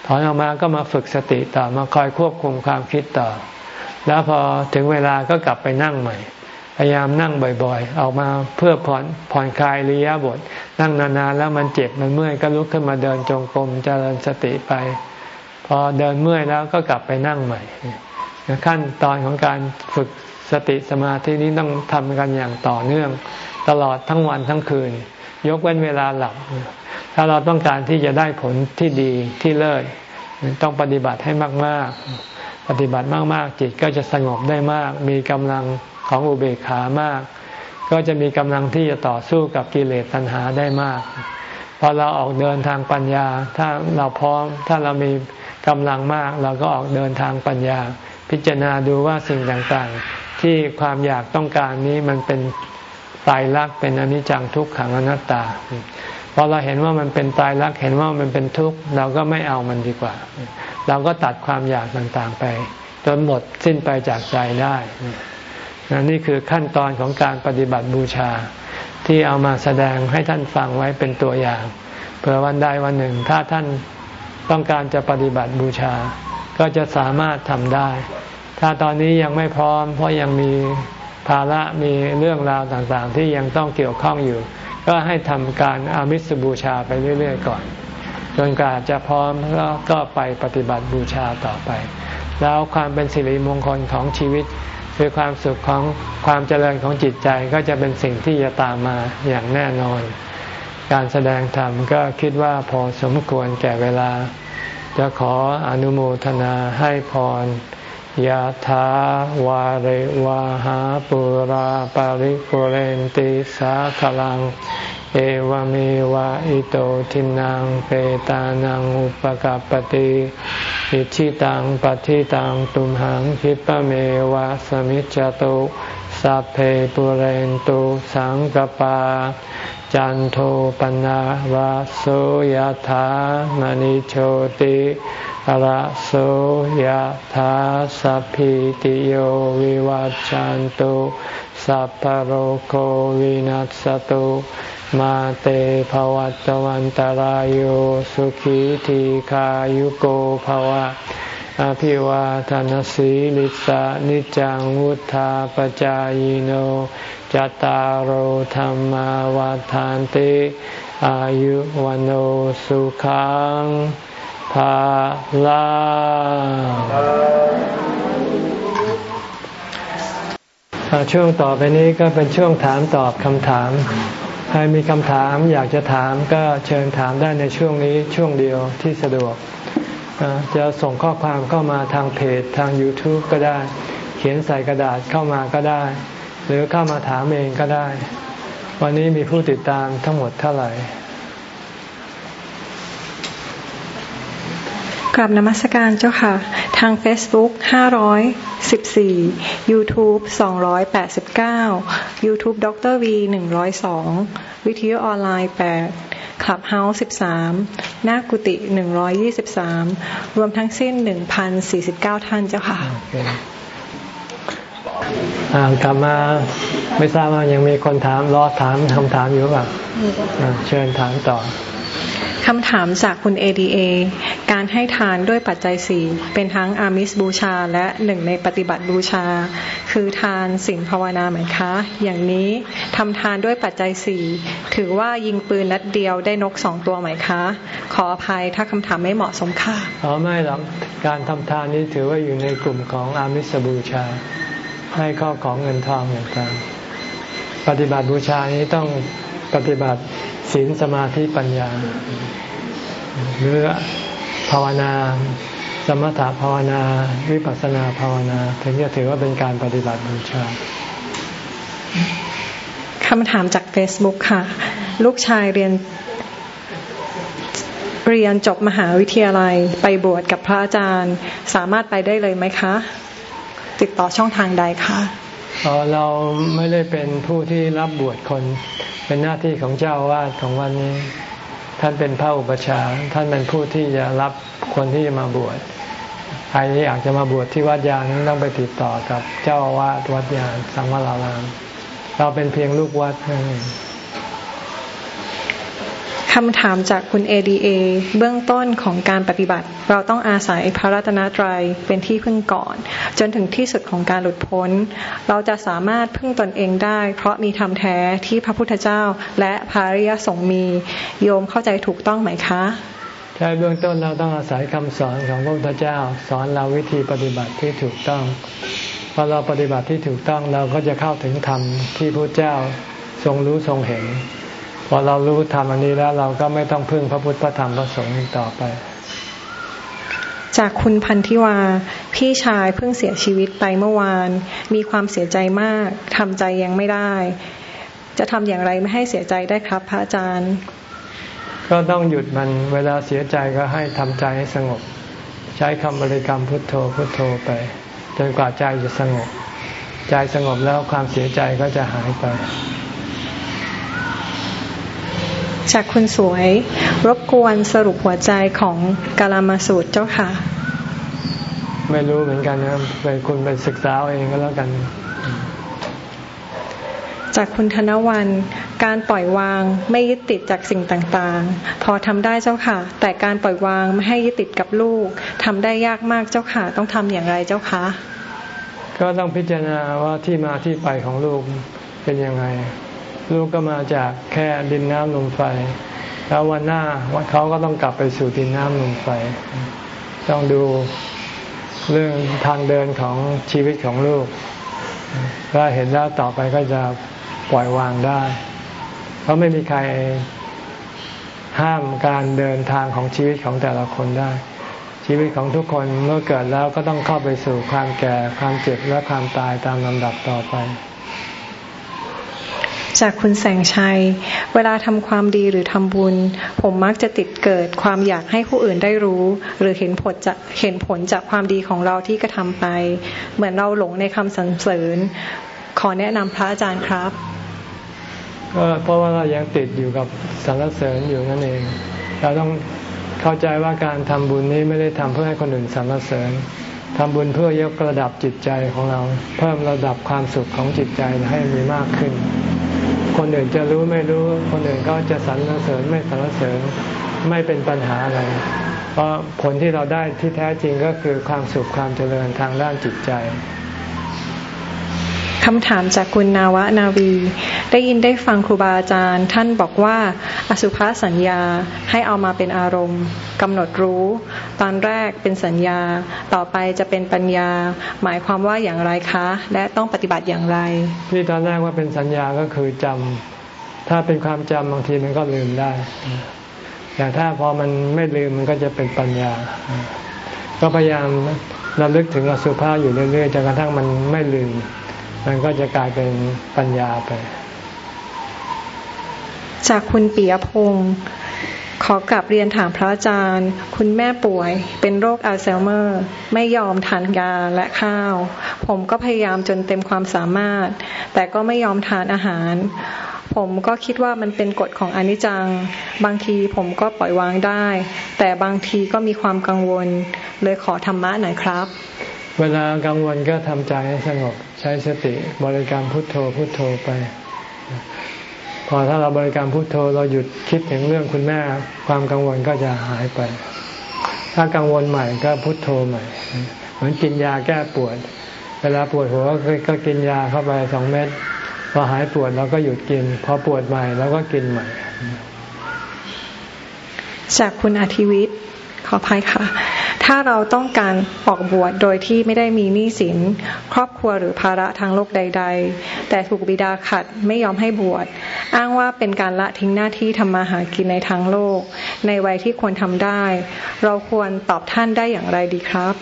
ถอนออกมาก็มาฝึกสติต่อมาคอยควบคุมความคิดต่อ แล้วพอถึงเวลาก็กลับไปนั่งใหม่ พยายามนั่งบ่อยๆ ออกมาเพื่อผ่อนผ่อนคลายริยาบท นั่งนานๆแล้วมันเจ็บมันเมื่อยก็ลุกขึ้นมาเดินจงกรมเจริญสติไป พอเดินเมื่อยแล้วก็กลับไปนั่งใหม่ ขั้นตอนของการฝึกสติสมาธินี้ต้องทำกันอย่างต่อเนื่อง ตลอดทั้งวันทั้งคืน ยกเว้นเวลาหลับ ถ้าเราต้องการที่จะได้ผลที่ดีที่เลิศต้องปฏิบัติให้มากๆ ปฏิบัติมากๆ จิตก็จะสงบได้มาก มีกำลัง ของอุเบกขามาก ก็จะมีกำลังที่จะต่อสู้กับกิเลสตัณหาได้มาก พอเราออกเดินทางปัญญา ถ้าเราพร้อมถ้าเรามีกำลังมาก เราก็ออกเดินทางปัญญา พิจารณาดูว่าสิ่งต่างๆ ที่ความอยากต้องการนี้มันเป็นตายรักเป็นอนิจจังทุกขังอนัตตาพอเราเห็นว่ามันเป็นตายรักเห็นว่ามันเป็นทุกข์เราก็ไม่เอามันดีกว่า เราก็ตัดความอยากต่างๆไป จนหมดสิ้นไปจากใจได้ นี่คือขั้นตอนของการปฏิบัติบูชา ที่เอามาแสดงให้ท่านฟังไว้เป็นตัวอย่างเผื่อวันใดวันหนึ่งถ้าท่านต้องการจะปฏิบัติบูชา ก็จะสามารถทำได้ ถ้าตอนนี้ยังไม่พร้อม เพราะยังมีภาระมีเรื่องราวต่างๆ ที่ยังต้องเกี่ยวข้องอยู่ ก็ให้ทำการอามิสบูชาไปเรื่อย ๆ ก่อน จนกว่าจะพร้อมแล้วก็ไปปฏิบัติบูชาต่อไป แล้วความเป็นสิริมงคลของชีวิต คือความสุขของความเจริญของจิตใจก็จะเป็นสิ่งที่จะตามมาอย่างแน่นอน การแสดงธรรมก็คิดว่าพอสมควรแก่เวลา จะขออนุโมทนาให้พรยะถาวาริวาหาปุราปาริปุเรนติสาขลัง เอวเมวะอิโตทินังเปตานังอุปกัรปติ อิชิตังปฏิตังตุมหังคิปะเมวะสมิจจตุสัพเพปุเรนตุสังกปา จันโทปนะระโสยธามณิโชติระโสยธาสัพพิติโยวิวัจจันตุสัพพโรโควินัสตุ มาเตภวัตวันตารโยสุขีทีขายุโกภวะ อภิวาทานสีลิสานิจังวุธาปจายโนจตารโธรรมวาทานติอายุวันโอสุขังภาลาช่วงต่อไปนี้ก็เป็นช่วงถามตอบคำถาม ใครมีคำถามอยากจะถามก็เชิญถามได้ในช่วงนี้ช่วงเดียวที่สะดวก จะส่งข้อความเข้ามาทางเพจทาง YouTube ก็ได้ เขียนใส่กระดาษเข้ามาก็ได้ หรือเข้ามาถามเองก็ได้ วันนี้มีผู้ติดตามทั้งหมดเท่าไหร่ กลับนมัสการเจ้าค่ะ ทาง Facebook 514 YouTube 289 YouTube ดร V 102 วิทยุออนไลน์ 8 คลับเฮาส์13 หน้ากุฏิ123 รวมทั้งสิ้น 1,049 ท่านเจ้าค่ะ okay. กลับมาไม่ทราบว่ายังมีคนถามรอถามคำถามอยู่ป่ะเชิญถามต่อ คำถามจากคุณ ADA การให้ทานด้วยปัจจัยสี่เป็นทั้งอามิสบูชาและหนึ่งในปฏิบัติบูชา คือทานสิ่งภาวนาไหมคะ อย่างนี้ทำทานด้วยปัจจัยสี่ถือว่ายิงปืนนัดเดียวได้นกสองตัวไหมคะ ขออภัยถ้าคำถามไม่เหมาะสมค่ะอ๋อไม่หรอกการทำทานนี้ถือว่าอยู่ในกลุ่มของอามิสบูชา ให้ข้อของเงินทองต่างปฏิบัติบูชานี้ต้องปฏิบัติ ศีลสมาธิปัญญา หรือภาวนา สมถภาวนา วิปัสสนาภาวนา ถึงจะถือว่าเป็นการปฏิบัติบูชาคำถามจาก Facebook ค่ะ ลูกชายเรียนเรียนจบมหาวิทยาลัยไปบวชกับพระอาจารย์ สามารถไปได้เลยไหมคะ ติดต่อช่องทางใดคะ เราไม่ได้เป็นผู้ที่รับบวชคน เป็นหน้าที่ของเจ้าวาดของวันนี้ ท่านเป็นพระอุปชาท่านเป็นผู้ที่จะรับคนที่จะมาบวชใครที่อยากจะมาบวชที่วัดยางต้องไปติดต่อกับเจ้าวาดวัดยางสังวราราม เราเป็นเพียงลูกวัดนั่นเองำถามจากคุณ ADA เบื้องต้นของการปฏิบัติ เราต้องอาศัยพระรัตนตรัยเป็นที่พึ่งก่อน จนถึงที่สุดของการหลุดพ้น เราจะสามารถพึ่งตนเองได้ เพราะมีธรรมแท้ที่พระพุทธเจ้า และภาริยสงมีโยมเข้าใจถูกต้องไหมคะใช่เบื้องต้นเราต้องอาศัยคำสอนของพระพุทธเจ้า สอนเราวิธีปฏิบัติที่ถูกต้องพอเราปฏิบัติที่ถูกต้องเราก็จะเข้าถึงธรรมที่พระเจ้าทรงรู้ทรงเห็น พอเรารู้ธรรมอันนี้แล้วเราก็ไม่ต้องพึ่งพระพุทธพระธรรมพระสงฆ์ต่อไป จากคุณพันธิวา พี่ชายเพิ่งเสียชีวิตไปเมื่อวาน มีความเสียใจมากทำใจยังไม่ได้ จะทำอย่างไรไม่ให้เสียใจได้ครับ พระอาจารย์ ก็ต้องหยุดมันเวลาเสียใจก็ให้ทำใจให้สงบ ใช้คำบริกรรมพุทโธพุทโธไปจนกว่าใจจะสงบ ใจสงบแล้วความเสียใจก็จะหายไป จากคุณสวย รบกวนสรุปหัวใจของกาลามาสูตรเจ้าค่ะ ไม่รู้เหมือนกันนะไปคุณไปศึกษาเองก็แล้วกัน จากคุณธนวันการปล่อยวางไม่ยึดติดจากสิ่งต่างๆ พอทำได้เจ้าค่ะ แต่การปล่อยวางไม่ให้ยึดติดกับลูกทำได้ยากมากเจ้าค่ะ ต้องทำอย่างไรเจ้าคะก็ต้องพิจารณาว่าที่มาที่ไปของลูกเป็นยังไง ลูกก็มาจากแค่ดินน้ำลมไฟ แล้ววันหน้าวันเขาก็ต้องกลับไปสู่ดินน้ำลมไฟ ต้องดูเรื่องทางเดินของชีวิตของลูกถ้าเห็นแล้วต่อไปก็จะปล่อยวางได้ เพราะไม่มีใครห้ามการเดินทางของชีวิตของแต่ละคนได้ชชีวิตของทุกคนเมื่อเกิดแล้วก็ต้องเข้าไปสู่ความแก่ความเจ็บและความตายตามลำดับต่อไป จากคุณแสงชัย เวลาทำความดีหรือทำบุญ ผมมักจะติดเกิดความอยากให้ผู้อื่นได้รู้ หรือเห็นผลจากเห็นผลจากความดีของเราที่กระทำไป เหมือนเราหลงในคำสรรเสริญ ขอแนะนำพระอาจารย์ครับ ก็เพราะว่าเรายังติดอยู่กับสรรเสริญอยู่นั่นเอง เราต้องเข้าใจว่าการทำบุญนี้ไม่ได้ทำเพื่อให้คนอื่นสรรเสริญทำบุญเพื่อยกระดับจิตใจของเรา เพิ่มระดับความสุขของจิตใจให้มีมากขึ้น คนอื่นจะรู้ไม่รู้ คนอื่นก็จะสรรเสริญไม่สรรเสริญไม่เป็นปัญหาอะไร เพราะผลที่เราได้ที่แท้จริงก็คือความสุขความเจริญทางด้านจิตใจ คำถามจากคุณนาวะนาวี ได้ยินได้ฟังครูบาอาจารย์ ท่านบอกว่าอสุภาสัญญาให้เอามาเป็นอารมณ์กำหนดรู้ ตอนแรกเป็นสัญญา ต่อไปจะเป็นปัญญา หมายความว่าอย่างไรคะ และต้องปฏิบัติอย่างไร ที่ตอนแรกว่าเป็นสัญญาก็คือจำถ้าเป็นความจำบางทีมันก็ลืมได้แต่ถ้าพอมันไม่ลืมมันก็จะเป็นปัญญา ก็พยายามระลึกถึงอสุภาอยู่เรื่อยๆจนกระทั่งมันไม่ลืม มันก็จะกลายเป็นปัญญาไป จากคุณปียพงศ์ขอกลับเรียนถามพระอาจารย์ คุณแม่ป่วย เป็นโรคอัลไซเมอร์ ไม่ยอมทานยาและข้าว ผมก็พยายามจนเต็มความสามารถ แต่ก็ไม่ยอมทานอาหาร ผมก็คิดว่ามันเป็นกฎของอนิจจัง บางทีผมก็ปล่อยวางได้ แต่บางทีก็มีความกังวล เลยขอธรรมะหน่อยครับ เวลากังวลก็ทำใจให้สงบใช้สติบริกรรมพุทโธพุทโธไป พอถ้าเราบริกรรมพุทโธเราหยุดคิดถึงเรื่องคุณแม่ความกังวลก็จะหายไป ถ้ากังวลใหม่ก็พุทโธใหม่ เหมือนกินยาแก้ปวด เวลาปวดหัวก็กินยาเข้าไปสองเม็ดพอหายปวดเราก็หยุดกิน พอปวดใหม่เราก็กินใหม่ จากคุณอาทิวิทย์ขออภัยค่ะ ถ้าเราต้องการออกบวชโดยที่ไม่ได้มีหนี้สิน ครอบครัวหรือภาระทางโลกใด ๆ แต่ถูกบิดาขัดไม่ยอมให้บวช อ้างว่าเป็นการละทิ้งหน้าที่ทำมาหากินในทางโลก ในวัยที่ควรทำได้ เราควรตอบท่านได้อย่างไรดีครับ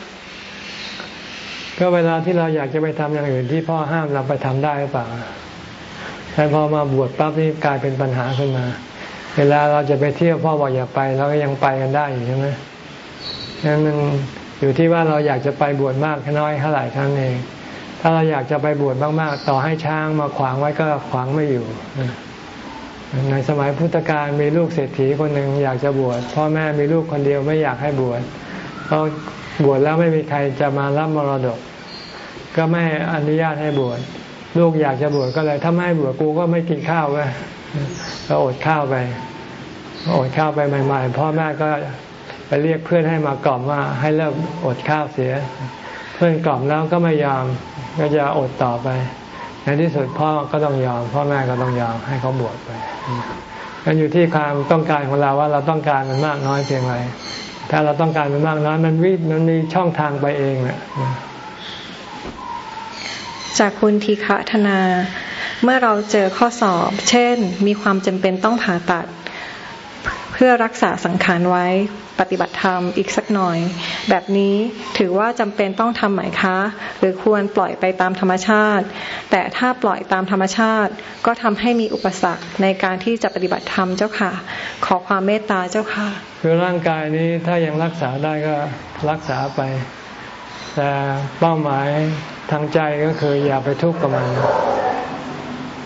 ก็เวลาที่เราอยากจะไปทำอย่างอื่นที่พ่อห้ามเราไปทำได้หรือเปล่าแต่พอมาบวชปั๊บนี่กลายเป็นปัญหาขึ้นมา เวลาเราจะไปเที่ยวพ่อบอกอย่าไปเราก็ยังไปกันได้อยู่ใช่ไหม นั้นมันอยู่ที่ว่าเราอยากจะไปบวชมากน้อยเท่าไหร่ท่านเอง ถ้าเราอยากจะไปบวชมากๆ ต่อให้ช้างมาขวางไว้ก็ขวางไม่อยู่ ในสมัยพุทธกาลมีลูกเศรษฐีคนหนึ่งอยากจะบวชพ่อแม่มีลูกคนเดียวไม่อยากให้บวชเพราะบวชแล้วไม่มีใครจะมารับมรดก ก็ไม่อนุญาตให้บวชลูกอยากจะบวชก็เลยถ้าไม่บวชกูก็ไม่กินข้าวไปก็อดข้าวไปอดข้าวไปใหม่ ๆ พ่อแม่ก็ ไปเรียกเพื่อนให้มากล่อมว่าให้เลิกอดข้าวเสีย เพื่อนกล่อมแล้วก็ไม่ยอมก็จะอดต่อไปในที่สุดพ่อก็ต้องยอม พ่อแม่ก็ต้องยอมให้เขาบวชไปมันอยู่ที่ความต้องการของเราว่าเราต้องการมันมากน้อยเพียงไรถ้าเราต้องการมันมากน้อยมันวิมันมีช่องทางไปเองแหละจากคุณทีฆธนา เมื่อเราเจอข้อสอบ เช่น มีความจำเป็นต้องผ่าตัด พื่อรักษาสังขารไว้ปฏิบัติธรรมอีกสักหน่อย แบบนี้ถือว่าจำเป็นต้องทำไหมคะ หรือควรปล่อยไปตามธรรมชาติ แต่ถ้าปล่อยตามธรรมชาติก็ทำให้มีอุปสรรคในการที่จะปฏิบัติธรรมเจ้าค่ะ ขอความเมตตาเจ้าค่ะ คือร่างกายนี้ถ้ายังรักษาได้ก็รักษาไป แต่เป้าหมายทางใจก็คืออย่าไปทุกข์กับมัน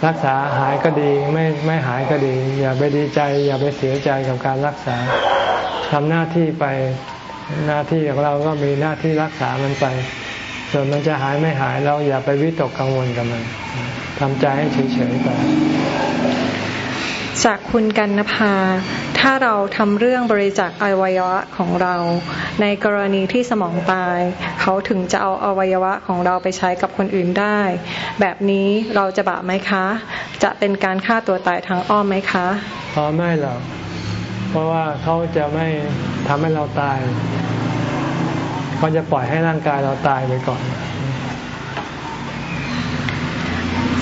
รักษาหายก็ดีไม่ไม่หายก็ดี อย่าไปดีใจ อย่าไปเสียใจกับการรักษาทำหน้าที่ไปหน้าที่ของเราก็มีหน้าที่รักษามันไป ส่วนมันจะหายไม่หายเราอย่าไปวิตกกังวลกับมันทำใจให้เฉยๆไปจากคุณกันนภา ถ้าเราทำเรื่องบริจาคอวัยวะของเรา ในกรณีที่สมองตาย เขาถึงจะเอาอวัยวะของเราไปใช้กับคนอื่นได้ แบบนี้เราจะบาปไหมคะ จะเป็นการฆ่าตัวตายทางอ้อมไหมคะอ๋อไม่หรอกเพราะว่าเขาจะไม่ทำให้เราตายเขาจะปล่อยให้ร่างกายเราตายไปก่อน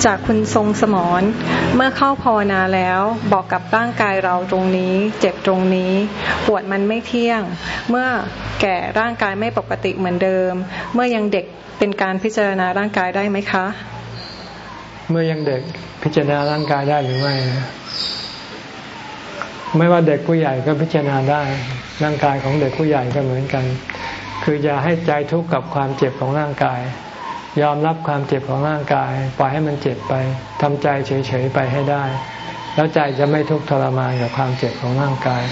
จากคุณทรงสมรเมื่อเข้าภาวนาแล้ว บอกกับร่างกายเราตรงนี้ เจ็บตรงนี้ ปวดมันไม่เที่ยง เมื่อแก่ร่างกายไม่ปกติเหมือนเดิม เมื่อยังเด็กเป็นการพิจารณาร่างกายได้ไหมคะ เมื่อยังเด็กพิจารณาร่างกายได้หรือไม่ไม่ว่าเด็กผู้ใหญ่ก็พิจารณาได้ ร่างกายของเด็กผู้ใหญ่ก็เหมือนกัน คืออย่าให้ใจทุกข์กับความเจ็บของร่างกาย ยอมรับความเจ็บของร่างกาย ปล่อยให้มันเจ็บไปทำใจเฉยๆไปให้ได้ แล้วใจจะไม่ทุกข์ทรมานกับความเจ็บของร่างกาย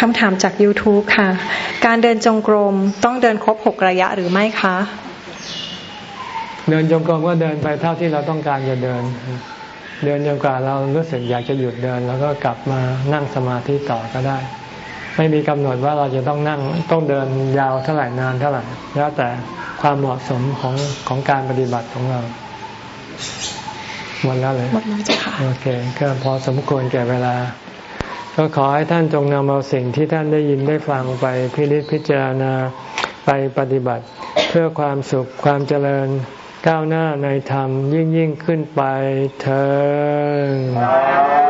คำถามจาก YouTube ค่ะ การเดินจงกรมต้องเดินครบหกระยะหรือไม่คะ เดินจงกรมก็เดินไปเท่าที่เราต้องการจะเดิน เดินจนกว่าเรารู้สึกอยากจะหยุดเดิน แล้วก็กลับมานั่งสมาธิต่อก็ได้ ไม่มีกำหนดว่าเราจะต้องนั่งต้องเดินยาวเท่าไหร่นานเท่าไหร่แล้วแต่ความเหมาะสมของของการปฏิบัติของเราหมดแล้วเลยหมดแล้วจ้ะค่ะโอเค ก็พอสมควรแก่เวลา ก็ขอให้ท่านจงนำเอาสิ่งที่ท่านได้ยินได้ฟังไปพิจิตพิจารณาไปปฏิบัติ เพื่อความสุขความเจริญก้าวหน้าในธรรมยิ่งยิ่งขึ้นไปเธอ